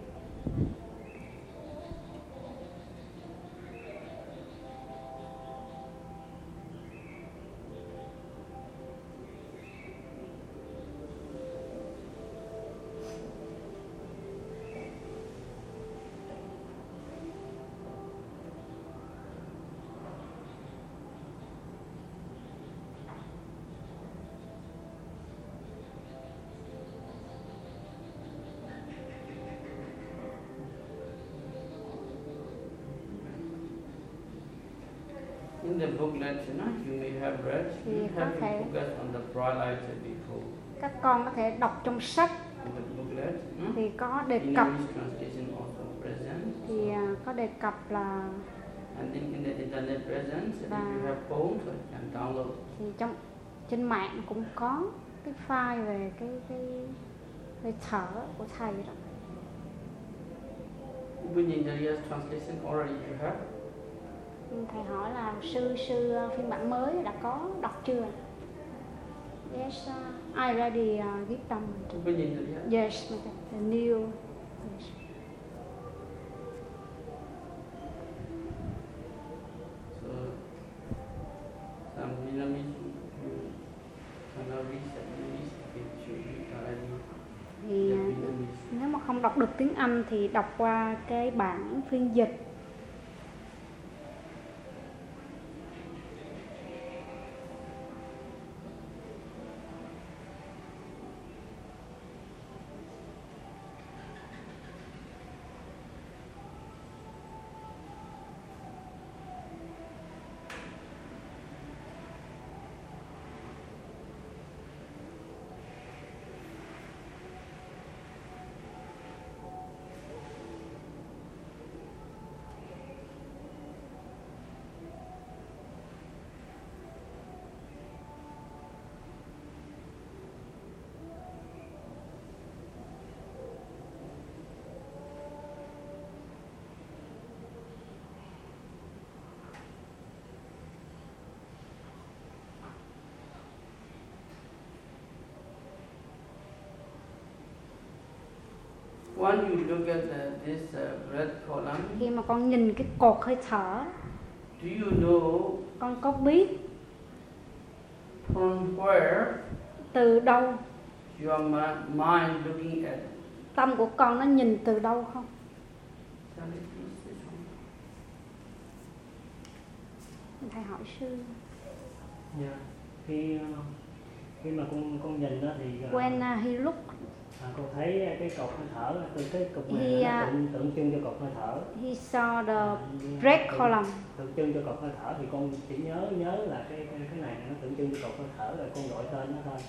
Speaker 3: In the booklet, you know, you may have read, you have to focus on the bright light before.
Speaker 1: các con có thể đọc trong sách
Speaker 3: booklet,
Speaker 1: thì có đề cập thì à, có đề cập là
Speaker 3: And in, in the internet present, if
Speaker 1: Và-
Speaker 3: you have phone, so you can download.
Speaker 1: thì trong trên mạng cũng có cái file về cái cái hơi thở của thầy đó
Speaker 3: Upanyindriya's translation already you have?
Speaker 1: Thầy hỏi là sư sư ờ, phiên bản mới đã có đọc chưa? Yes uh, I already uh, give them yes the new yes. Thì nếu mà không đọc được tiếng Anh thì đọc qua cái bản phiên dịch
Speaker 3: When you look at uh, this uh, breath column,
Speaker 1: khi mà con nhìn cái cột hơi thở
Speaker 3: do you know
Speaker 1: con có biết
Speaker 3: from where
Speaker 1: từ đâu?
Speaker 3: your mi- mind looking at?
Speaker 1: tâm của con nó nhìn từ đâu không? Thầy hỏi sư.
Speaker 2: Dạ. khi ờ, khi mà con con nhìn đó thì ờ,
Speaker 1: when uh, he look
Speaker 2: à, con thấy cái cột hơi thở từ cái cục này nó
Speaker 1: à,
Speaker 2: tượng, tượng trưng cho cột hơi thở.
Speaker 1: he saw the
Speaker 2: À,
Speaker 1: breath
Speaker 2: tượng-
Speaker 1: column.
Speaker 2: tượng trưng cho cột hơi thở thì con chỉ nhớ nhớ là cái cái, cái này nó tượng trưng cho cột hơi thở rồi con gọi tên nó thôi.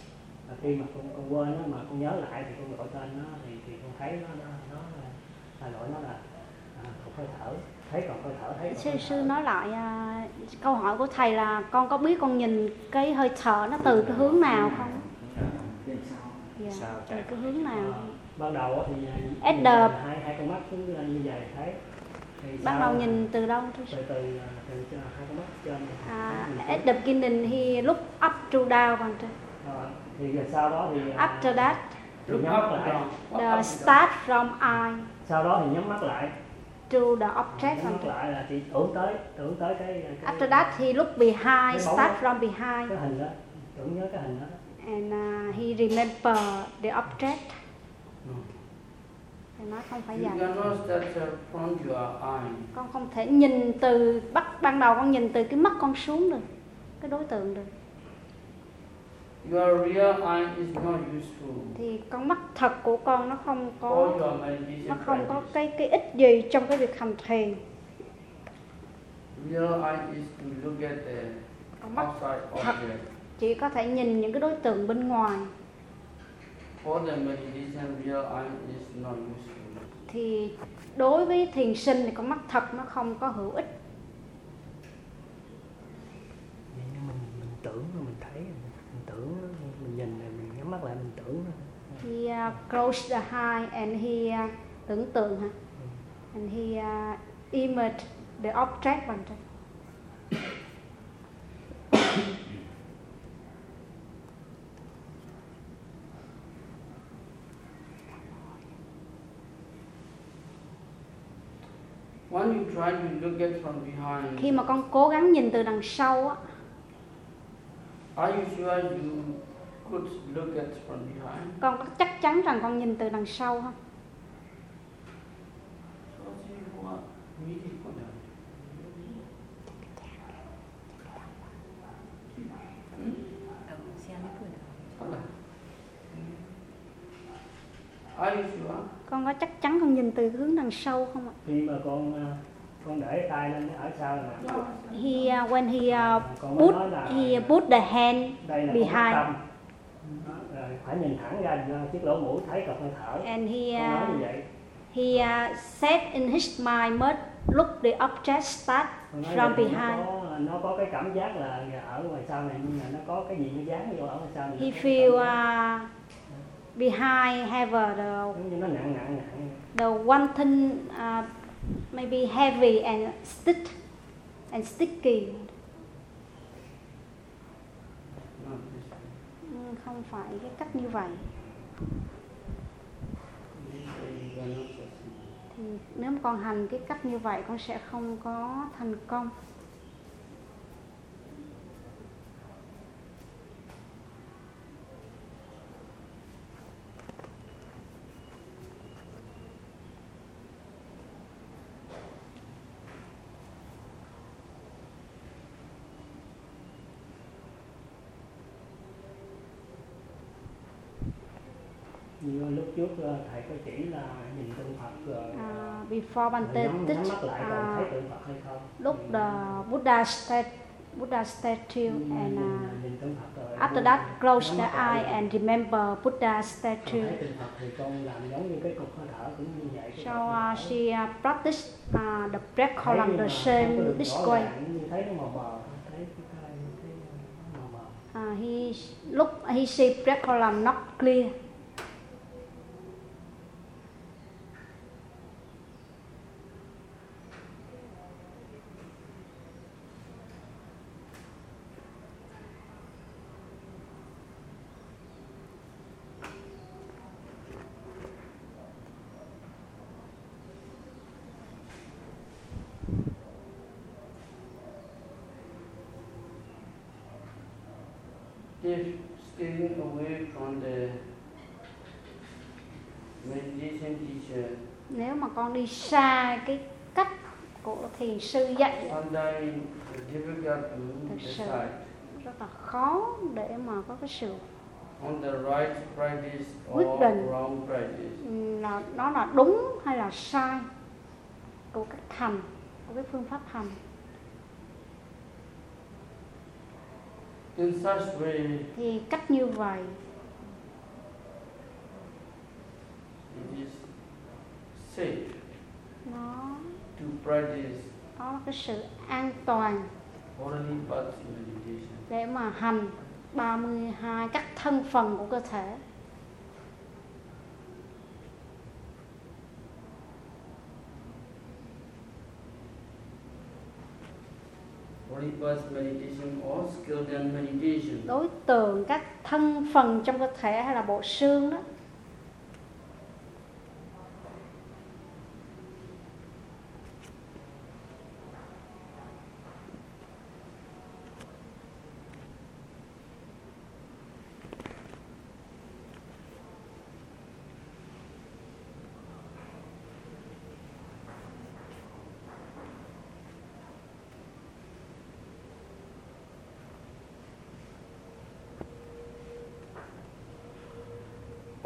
Speaker 2: Và khi mà con con quên nó mà con nhớ lại thì con gọi tên nó thì thì con thấy nó nó nó là, là gọi nó là à, cột hơi thở. Thấy cột hơi thở thấy cột
Speaker 1: sư sư nói lại à, câu hỏi của thầy là con có biết con nhìn cái hơi thở nó từ cái hướng nào không dạ,
Speaker 4: Sao chạy?
Speaker 1: cái hướng nào?
Speaker 2: À, ban đầu á thì nhìn
Speaker 1: the-
Speaker 2: hai hai con mắt cứ lên như vậy thấy. Thì
Speaker 1: bắt
Speaker 2: sau-
Speaker 1: đầu nhìn từ đâu sư
Speaker 2: từ từ à, từ hai con mắt trên
Speaker 1: à,
Speaker 2: nhìn
Speaker 1: at the beginning he look up to down con thưa.
Speaker 2: Rồi, thì sau đó thì
Speaker 1: after that.
Speaker 2: thì
Speaker 3: Look
Speaker 2: nhắm
Speaker 3: up
Speaker 2: mắt lại.
Speaker 1: the start from eye.
Speaker 2: Sau đó thì nhắm mắt lại.
Speaker 1: To the object
Speaker 2: nhắm mắt lại là chỉ tưởng tới tưởng tới cái, cái
Speaker 1: after that he look behind start
Speaker 2: đó.
Speaker 1: from behind.
Speaker 2: Cái hình đó tưởng nhớ cái hình đó
Speaker 1: and uh, he remember the object
Speaker 3: No.
Speaker 1: thầy nói không phải
Speaker 3: start uh, from your eye.
Speaker 1: con không thể nhìn từ bắt ban đầu con nhìn từ cái mắt con xuống được cái đối tượng được
Speaker 3: Your real eye is not useful
Speaker 1: thì con mắt thật của con nó không có nó không có cái cái ích gì trong cái việc hành thiền
Speaker 3: Real eye is to look at the
Speaker 1: con mắt thật. Chỉ có thể nhìn những cái đối tượng bên ngoài.
Speaker 3: For the meditation, real eye is not useful.
Speaker 1: thì đối với thiền sinh thì con mắt thật nó không có hữu ích.
Speaker 2: Nhưng mình mình tưởng rồi mình thấy mình tưởng mình nhìn rồi mình nhắm mắt lại mình tưởng
Speaker 1: he uh, closed the eye and he uh, tưởng tượng hả? And he uh, image the object bằng trên
Speaker 3: When you try to look at from behind,
Speaker 1: khi mà con cố gắng nhìn từ đằng sau á.
Speaker 3: Are you sure you could look at from behind?
Speaker 1: con có chắc chắn rằng con nhìn từ đằng sau không? Con có chắc chắn con nhìn từ hướng đằng sau không ạ?
Speaker 2: Khi mà con con để tay lên ở sau này nè
Speaker 1: he uh, when he uh, put he put the hand behind.
Speaker 2: phải nhìn thẳng ra chiếc lỗ mũi thấy cặp hơi thở.
Speaker 1: And he uh, he uh, said in his mind must look the object start from behind.
Speaker 2: nó có, cái cảm giác là ở ngoài sau này nhưng mà nó có cái gì nó dán vô ở ngoài sau này.
Speaker 1: He feel uh, behind have uh, the
Speaker 2: giống như nó nặng nặng nặng.
Speaker 1: the one thing uh, maybe heavy and stick, and sticky. Ừ, không phải cái cách như vậy. Thì nếu mà con hành cái cách như vậy, con sẽ không có thành công.
Speaker 2: Như lúc trước ờ, thầy có chỉ là nhìn tượng Phật rồi
Speaker 1: À, before Bante teach uh,
Speaker 2: Thì
Speaker 1: the Buddha statue Buddha statue and uh, after that close the eye and remember Buddha statue. So uh, she uh, practiced uh, the breath column the same this way. uh, he look he see breath column not clear
Speaker 3: If staying away from the meditation teacher,
Speaker 1: nếu mà con đi xa cái cách của thiền sư dạy Thật sự. rất là khó để mà có cái sự
Speaker 3: on the right practice
Speaker 1: Quyết
Speaker 3: or
Speaker 1: định.
Speaker 3: wrong practice.
Speaker 1: là nó là đúng hay là sai của cách hành của cái phương pháp hành
Speaker 3: In such way,
Speaker 1: thì cách như vậy
Speaker 3: it is safe
Speaker 1: nó là cái sự an toàn. Để mà hành 32 các thân phần của cơ thể. Đối tượng các thân phần trong cơ thể hay là bộ xương đó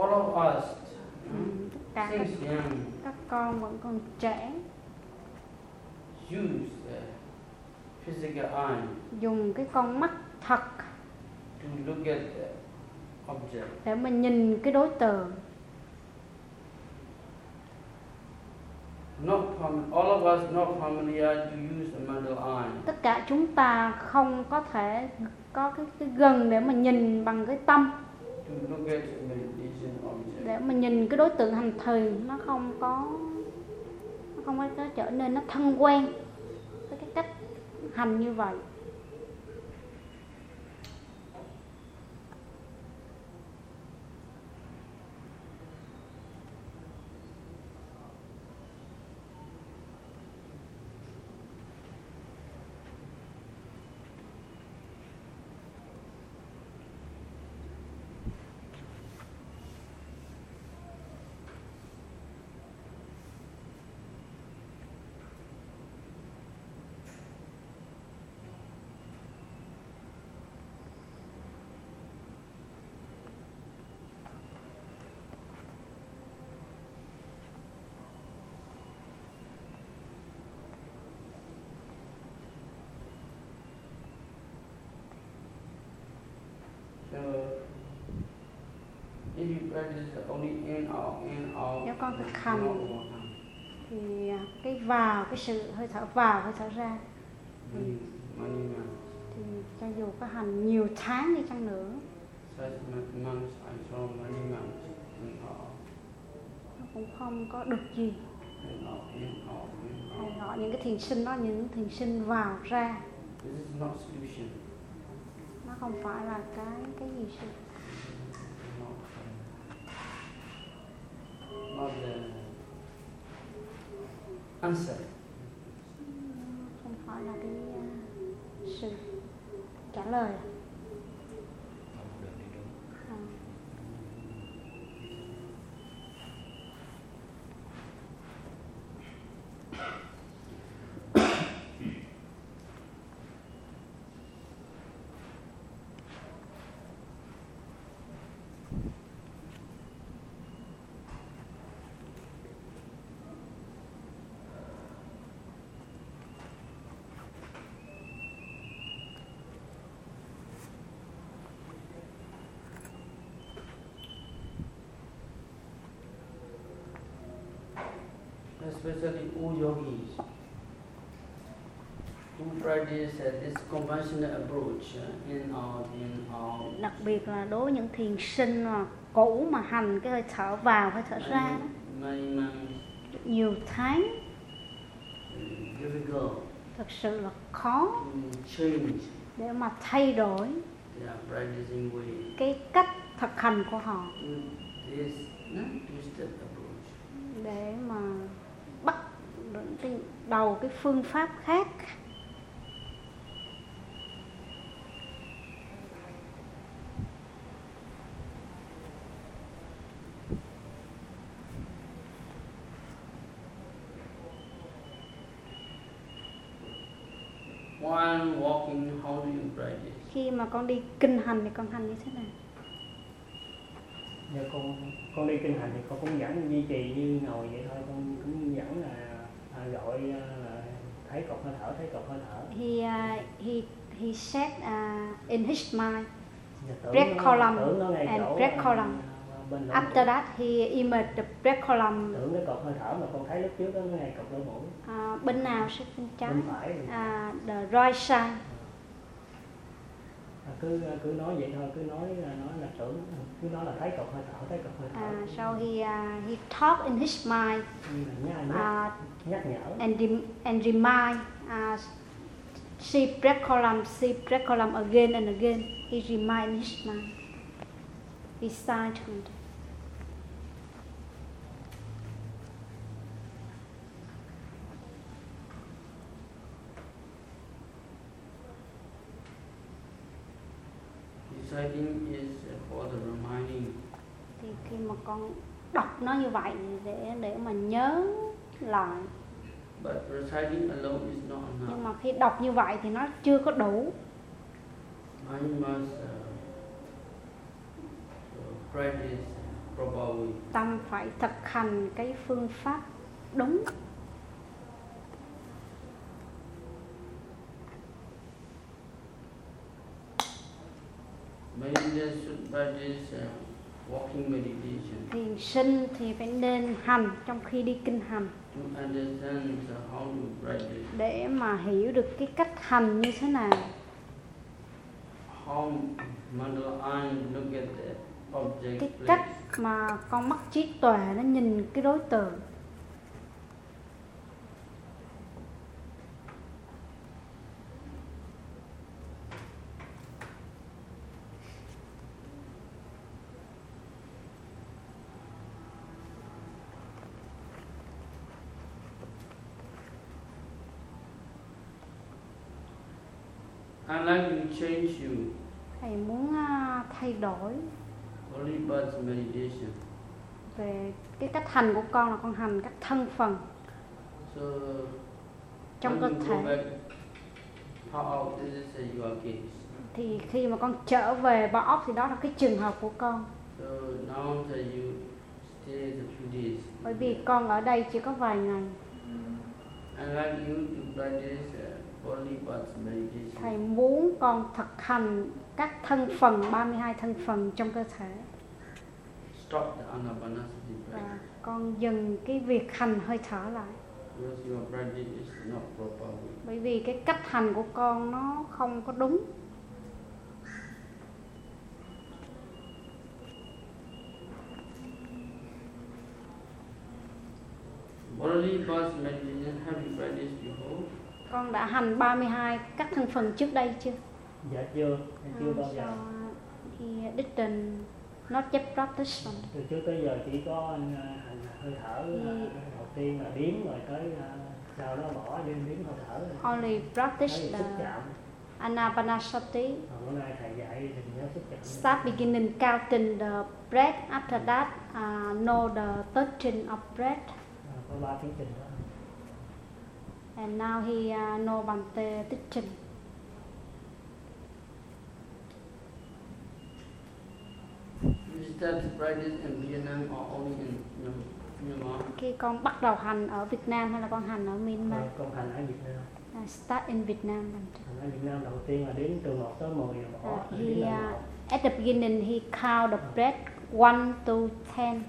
Speaker 3: All of us,
Speaker 1: ừ, tất cả các,
Speaker 3: since young,
Speaker 1: các con vẫn còn trẻ
Speaker 3: use the physical eye
Speaker 1: dùng cái con mắt thật
Speaker 3: to look at the object.
Speaker 1: để mà nhìn cái đối tượng
Speaker 3: Not all of us not familiar to use the mental eye.
Speaker 1: tất cả chúng ta không có thể có cái, cái gần để mà nhìn bằng cái tâm
Speaker 3: to look at
Speaker 1: để mà nhìn cái đối tượng hành thiền nó không có, nó không có có trở nên nó thân quen với cái cách hành như vậy. Nếu con thực hành. Thì à, cái vào cái sự hơi thở vào hơi thở ra.
Speaker 3: Many, many months.
Speaker 1: thì cho dù có hành nhiều tháng đi chăng nữa. Nó cũng không có được gì.
Speaker 3: Out.
Speaker 1: gọi những cái thiền sinh đó những thiền sinh vào ra. Nó không phải là cái cái gì sự
Speaker 3: not the answer.
Speaker 1: không phải là
Speaker 3: especially U yogis who practice this conventional approach uh, in our in our
Speaker 1: đặc biệt là đối với những thiền sinh mà cũ mà hành cái hơi thở vào hơi thở ra. Đó. nhiều tháng.
Speaker 3: Difficult.
Speaker 1: Thật sự là khó.
Speaker 3: Change.
Speaker 1: Để mà thay đổi cái cách thực hành của họ. để mà bắt đầu cái phương pháp khác
Speaker 3: While walking, how do you practice?
Speaker 1: khi mà con đi kinh hành thì con hành như thế nào
Speaker 2: Giờ con con đi kinh hành thì con cũng vẫn duy trì như ngồi vậy thôi con cũng vẫn là à, gọi à, là thấy cột hơi thở thấy cột hơi thở.
Speaker 1: He uh, he he said uh, in his mind Breath column and breath column. after that he imaged the breath column.
Speaker 2: Tưởng cái cột hơi thở mà con thấy lúc trước đó nó ngay cột lỗ mũi.
Speaker 1: Uh, bên nào sẽ bên trái
Speaker 2: bên phải.
Speaker 1: uh, the right side
Speaker 2: cứ cứ nói vậy thôi cứ nói là nói là tưởng cứ nói là thấy cột hơi thở thấy cột hơi thở.
Speaker 1: Uh, so he uh, he talked in his mind uh,
Speaker 2: nhắc nhở.
Speaker 1: and rem- and remind uh, see breath column see breath column again and again. He remind in his mind. He
Speaker 3: Reciting is for the reminding.
Speaker 1: thì khi mà con đọc nó như vậy để để mà nhớ lại
Speaker 3: But reciting alone is not
Speaker 1: nhưng
Speaker 3: enough.
Speaker 1: mà khi đọc như vậy thì nó chưa có đủ
Speaker 3: Mind must uh, uh, practice proper way.
Speaker 1: tâm phải thực hành cái phương pháp đúng Thiền sinh thì phải nên hành trong khi đi kinh hành.
Speaker 3: To understand how to practice,
Speaker 1: để mà hiểu được cái cách hành như thế nào.
Speaker 3: How mandala eye look at the object
Speaker 1: cái cách mà con mắt trí tuệ nó nhìn cái đối tượng
Speaker 3: I like to change you.
Speaker 1: thầy muốn à, thay đổi.
Speaker 3: Holy Buds meditation.
Speaker 1: về cái cách hành của con là con hành các thân phần.
Speaker 3: So
Speaker 1: trong cơ thể.
Speaker 3: back, how out this is uh, your case.
Speaker 1: thì khi mà con trở về bao óc thì đó là cái trường hợp của con.
Speaker 3: So now that you stay the few days,
Speaker 1: bởi vì con ở đây chỉ có vài ngày.
Speaker 3: I like you to practice
Speaker 1: thầy muốn con thực hành các thân phần 32 thân phần trong cơ thể.
Speaker 3: Stop the anapanasati
Speaker 1: và con dừng cái việc hành hơi thở lại. Bởi vì cái cách hành của con nó không có đúng.
Speaker 3: Already past meditation, have you practiced before?
Speaker 1: Con đã hành 32 các thân phần trước đây chưa
Speaker 2: dạ chưa chưa
Speaker 1: À,
Speaker 2: bao giờ
Speaker 1: so he didn't not yet practice one.
Speaker 2: từ trước tới giờ chỉ có anh à, hành hơi thở à,
Speaker 1: Ừ.
Speaker 2: đầu tiên là điếm rồi tới à, sau đó bỏ đêm điếm hơi thở rồi
Speaker 1: Only practice the anapanasati.
Speaker 2: bữa nay thầy dạy thì
Speaker 1: Start beginning counting the breath. After that, uh, know the touching of breath.
Speaker 2: À, có ba tiến trình đó
Speaker 1: And now he uh, know Bante teaching.
Speaker 3: You start to practice in Vietnam or only in Myanmar?
Speaker 1: Khi con bắt đầu hành ở Việt Nam hay là con hành ở Myanmar?
Speaker 2: Con- hành ở Việt Nam
Speaker 1: Uh, start in Vietnam.
Speaker 2: Hành ở Việt Nam đầu tiên là đến từ 1 tới 10 rồi bỏ
Speaker 1: Uh, he, uh, at the beginning, he count the breath 1 to 10.
Speaker 2: À,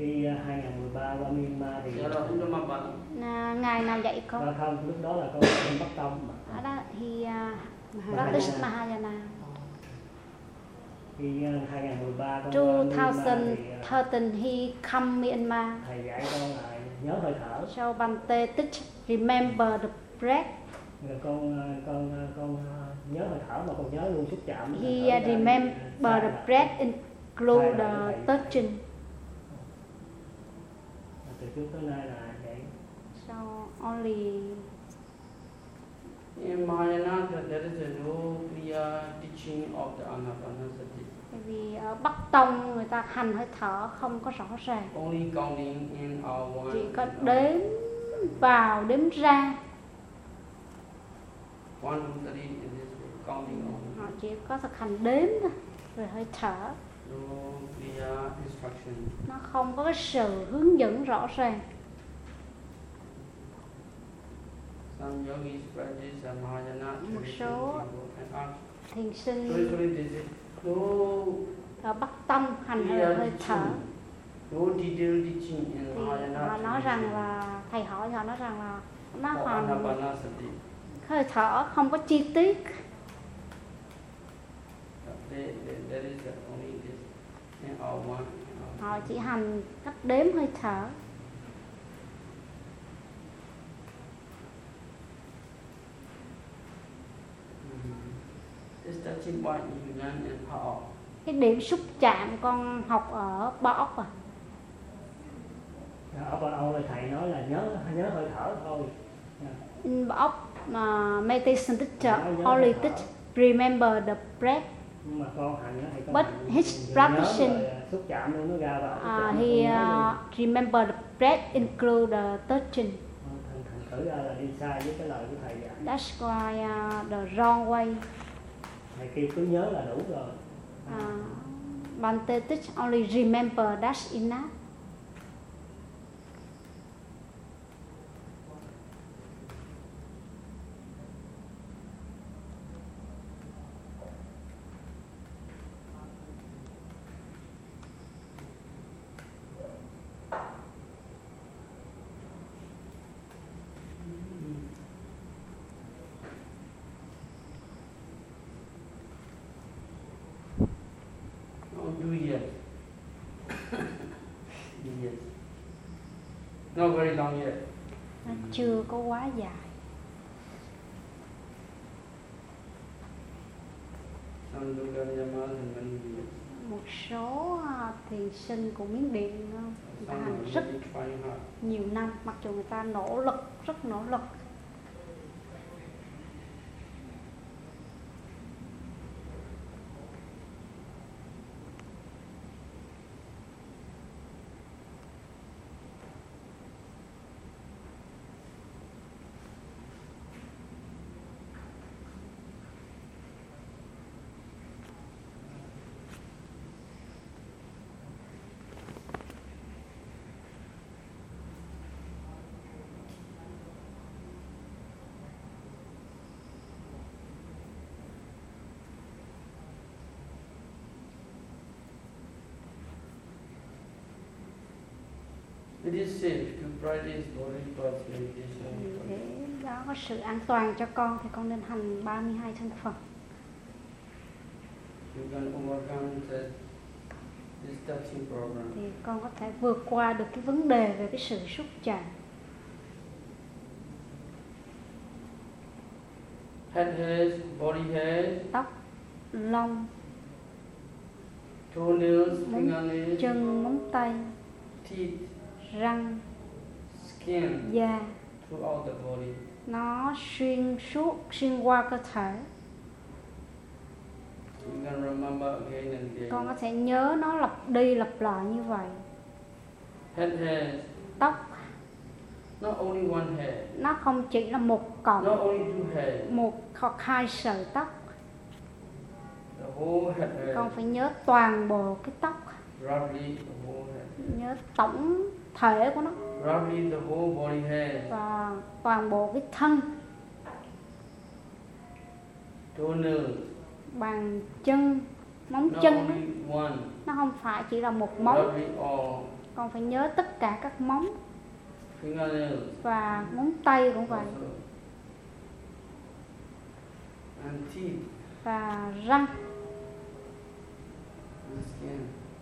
Speaker 2: khi à, 2013 qua Myanmar thì
Speaker 3: Dạ là không có mà bạn.
Speaker 1: À, ngài nào dạy con?
Speaker 2: Ba không lúc đó là con con bắt tông mà
Speaker 1: Ở đó uh,
Speaker 2: Mahayana.
Speaker 1: practice Mahayana.
Speaker 2: khi à, 2013 con qua Myanmar thì à,
Speaker 1: 2013 he come Myanmar.
Speaker 2: thầy dạy con là nhớ hơi thở
Speaker 1: So Bante teach remember the breath.
Speaker 2: rồi con à, con à, con à, nhớ hơi thở mà con nhớ luôn xúc chạm
Speaker 1: He remember the breath include the touching.
Speaker 2: Từ trước tới nay là vậy
Speaker 1: So only
Speaker 3: In Mahayana, there is a no clear teaching of the Anapanasati.
Speaker 1: vì ở Bắc Tông người ta hành hơi thở không có rõ ràng.
Speaker 3: Only counting in our one.
Speaker 1: Chỉ có đếm vào đếm ra.
Speaker 3: One, three in this way, counting only.
Speaker 1: Họ chỉ có thực hành đếm thôi. Rồi hơi thở. Nó không có cái sự hướng dẫn rõ ràng. Một số- Thiền sinh ở Bắc Tông hành hơi, hơi thở. thì họ nói rằng là thầy hỏi họ nói rằng là nó
Speaker 3: Anapanasati.
Speaker 1: hơi thở không có chi tiết
Speaker 3: There, there, there is only this in our one. in our
Speaker 1: họ chỉ hành cách đếm hơi thở.
Speaker 3: In
Speaker 1: cái điểm xúc chạm con học ở ốc à?
Speaker 2: Ở bên Âu là thầy nói là nhớ nhớ hơi thở thôi.
Speaker 1: In bo ốc mà meditation teacher only
Speaker 2: hơi thở.
Speaker 1: teach remember the breath
Speaker 2: nhưng mà con hành á thì con
Speaker 1: But
Speaker 2: hành
Speaker 1: his practicing-
Speaker 2: à, xúc chạm luôn nó ra xúc
Speaker 1: uh,
Speaker 2: chạm
Speaker 1: he uh, remember the breath include the touching
Speaker 2: thành thành thử ra là đi sai với cái lời của thầy dạy
Speaker 1: that's why uh, the wrong way.
Speaker 2: Thầy kêu cứ nhớ là đủ rồi.
Speaker 1: Uh, Bante teach only remember that's enough
Speaker 3: No, two years. two years. Not very long yet.
Speaker 1: nó chưa có quá dài. Một số à, thiền sinh của miến điện à, người ta hành rất nhiều năm mặc dù người ta nỗ lực rất nỗ lực Để đó có sự an toàn cho con thì con nên hành 32 thân Phật.
Speaker 3: You can
Speaker 1: thì con có thể vượt qua được cái vấn đề về cái sự xúc chạm.
Speaker 3: Head hairs, body hairs,
Speaker 1: tóc, lông,
Speaker 3: toenails, fingernails,
Speaker 1: chân, móng tay,
Speaker 3: teeth,
Speaker 1: răng
Speaker 3: skin
Speaker 1: da.
Speaker 3: throughout the body.
Speaker 1: nó xuyên suốt xuyên qua cơ thể.
Speaker 3: You can remember again and again.
Speaker 1: con có thể nhớ nó lặp đi lặp lại như vậy.
Speaker 3: Head hairs,
Speaker 1: tóc.
Speaker 3: Not only one hair,
Speaker 1: nó không chỉ là một
Speaker 3: not
Speaker 1: cọng
Speaker 3: only two hairs,
Speaker 1: một hoặc hai sợi tóc.
Speaker 3: The whole head hair,
Speaker 1: con phải nhớ toàn bộ cái tóc.
Speaker 3: Roughly the whole head,
Speaker 1: nhớ tổng thể của nó.
Speaker 3: Roughly the whole body hair,
Speaker 1: và toàn bộ cái thân. Bàn chân móng chân nó không phải chỉ là một móng. con phải nhớ tất cả các móng. Và móng tay cũng vậy. Và răng.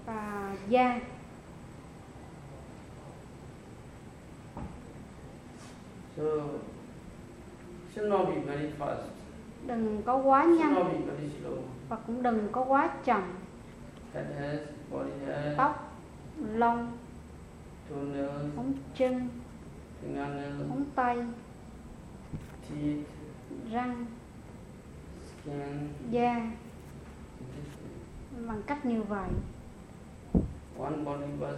Speaker 1: Và da
Speaker 3: So should not be very fast,
Speaker 1: đừng có quá nhanh. Và cũng đừng có quá chậm. Tóc lông
Speaker 3: toenails,
Speaker 1: móng chân móng tay
Speaker 3: teeth,
Speaker 1: răng
Speaker 3: skin.
Speaker 1: da. Bằng cách như vậy.
Speaker 3: One body was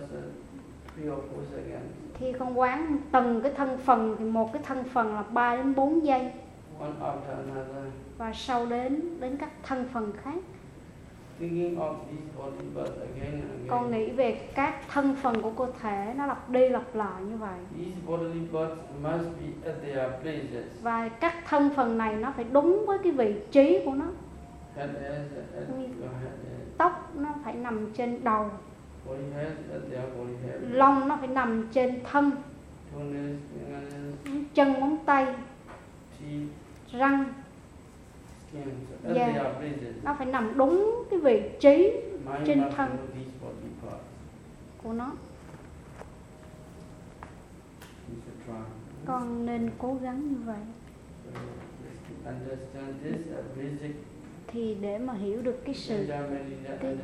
Speaker 1: khi con quán từng cái thân phần thì một cái thân phần là 3 đến 4 giây và sau đến đến các thân phần khác. Con nghĩ về các thân phần của cơ thể nó lặp đi lặp lại như vậy. Và các thân phần này nó phải đúng với cái vị trí của nó.
Speaker 3: Hairs.
Speaker 1: tóc nó phải nằm trên đầu Lông nó phải nằm trên thân. Chân móng tay. Răng. Yeah.
Speaker 3: places.
Speaker 1: nó phải nằm đúng cái vị trí trên thân. của nó. Con nên cố gắng như vậy.
Speaker 3: So let's understand this basic
Speaker 1: thì để mà hiểu được cái sự cái-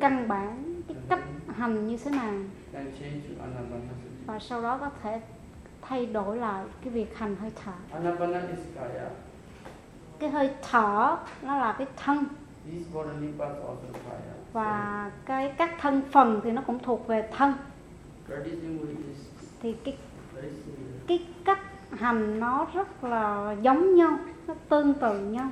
Speaker 1: căn bản cái cách hành như thế nào. và sau đó có thể thay đổi lại cái việc hành hơi thở. Cái hơi thở nó là cái thân. Và cái các thân phần thì nó cũng thuộc về thân. Thì cái cái cách hành nó rất là giống nhau nó tương tự nhau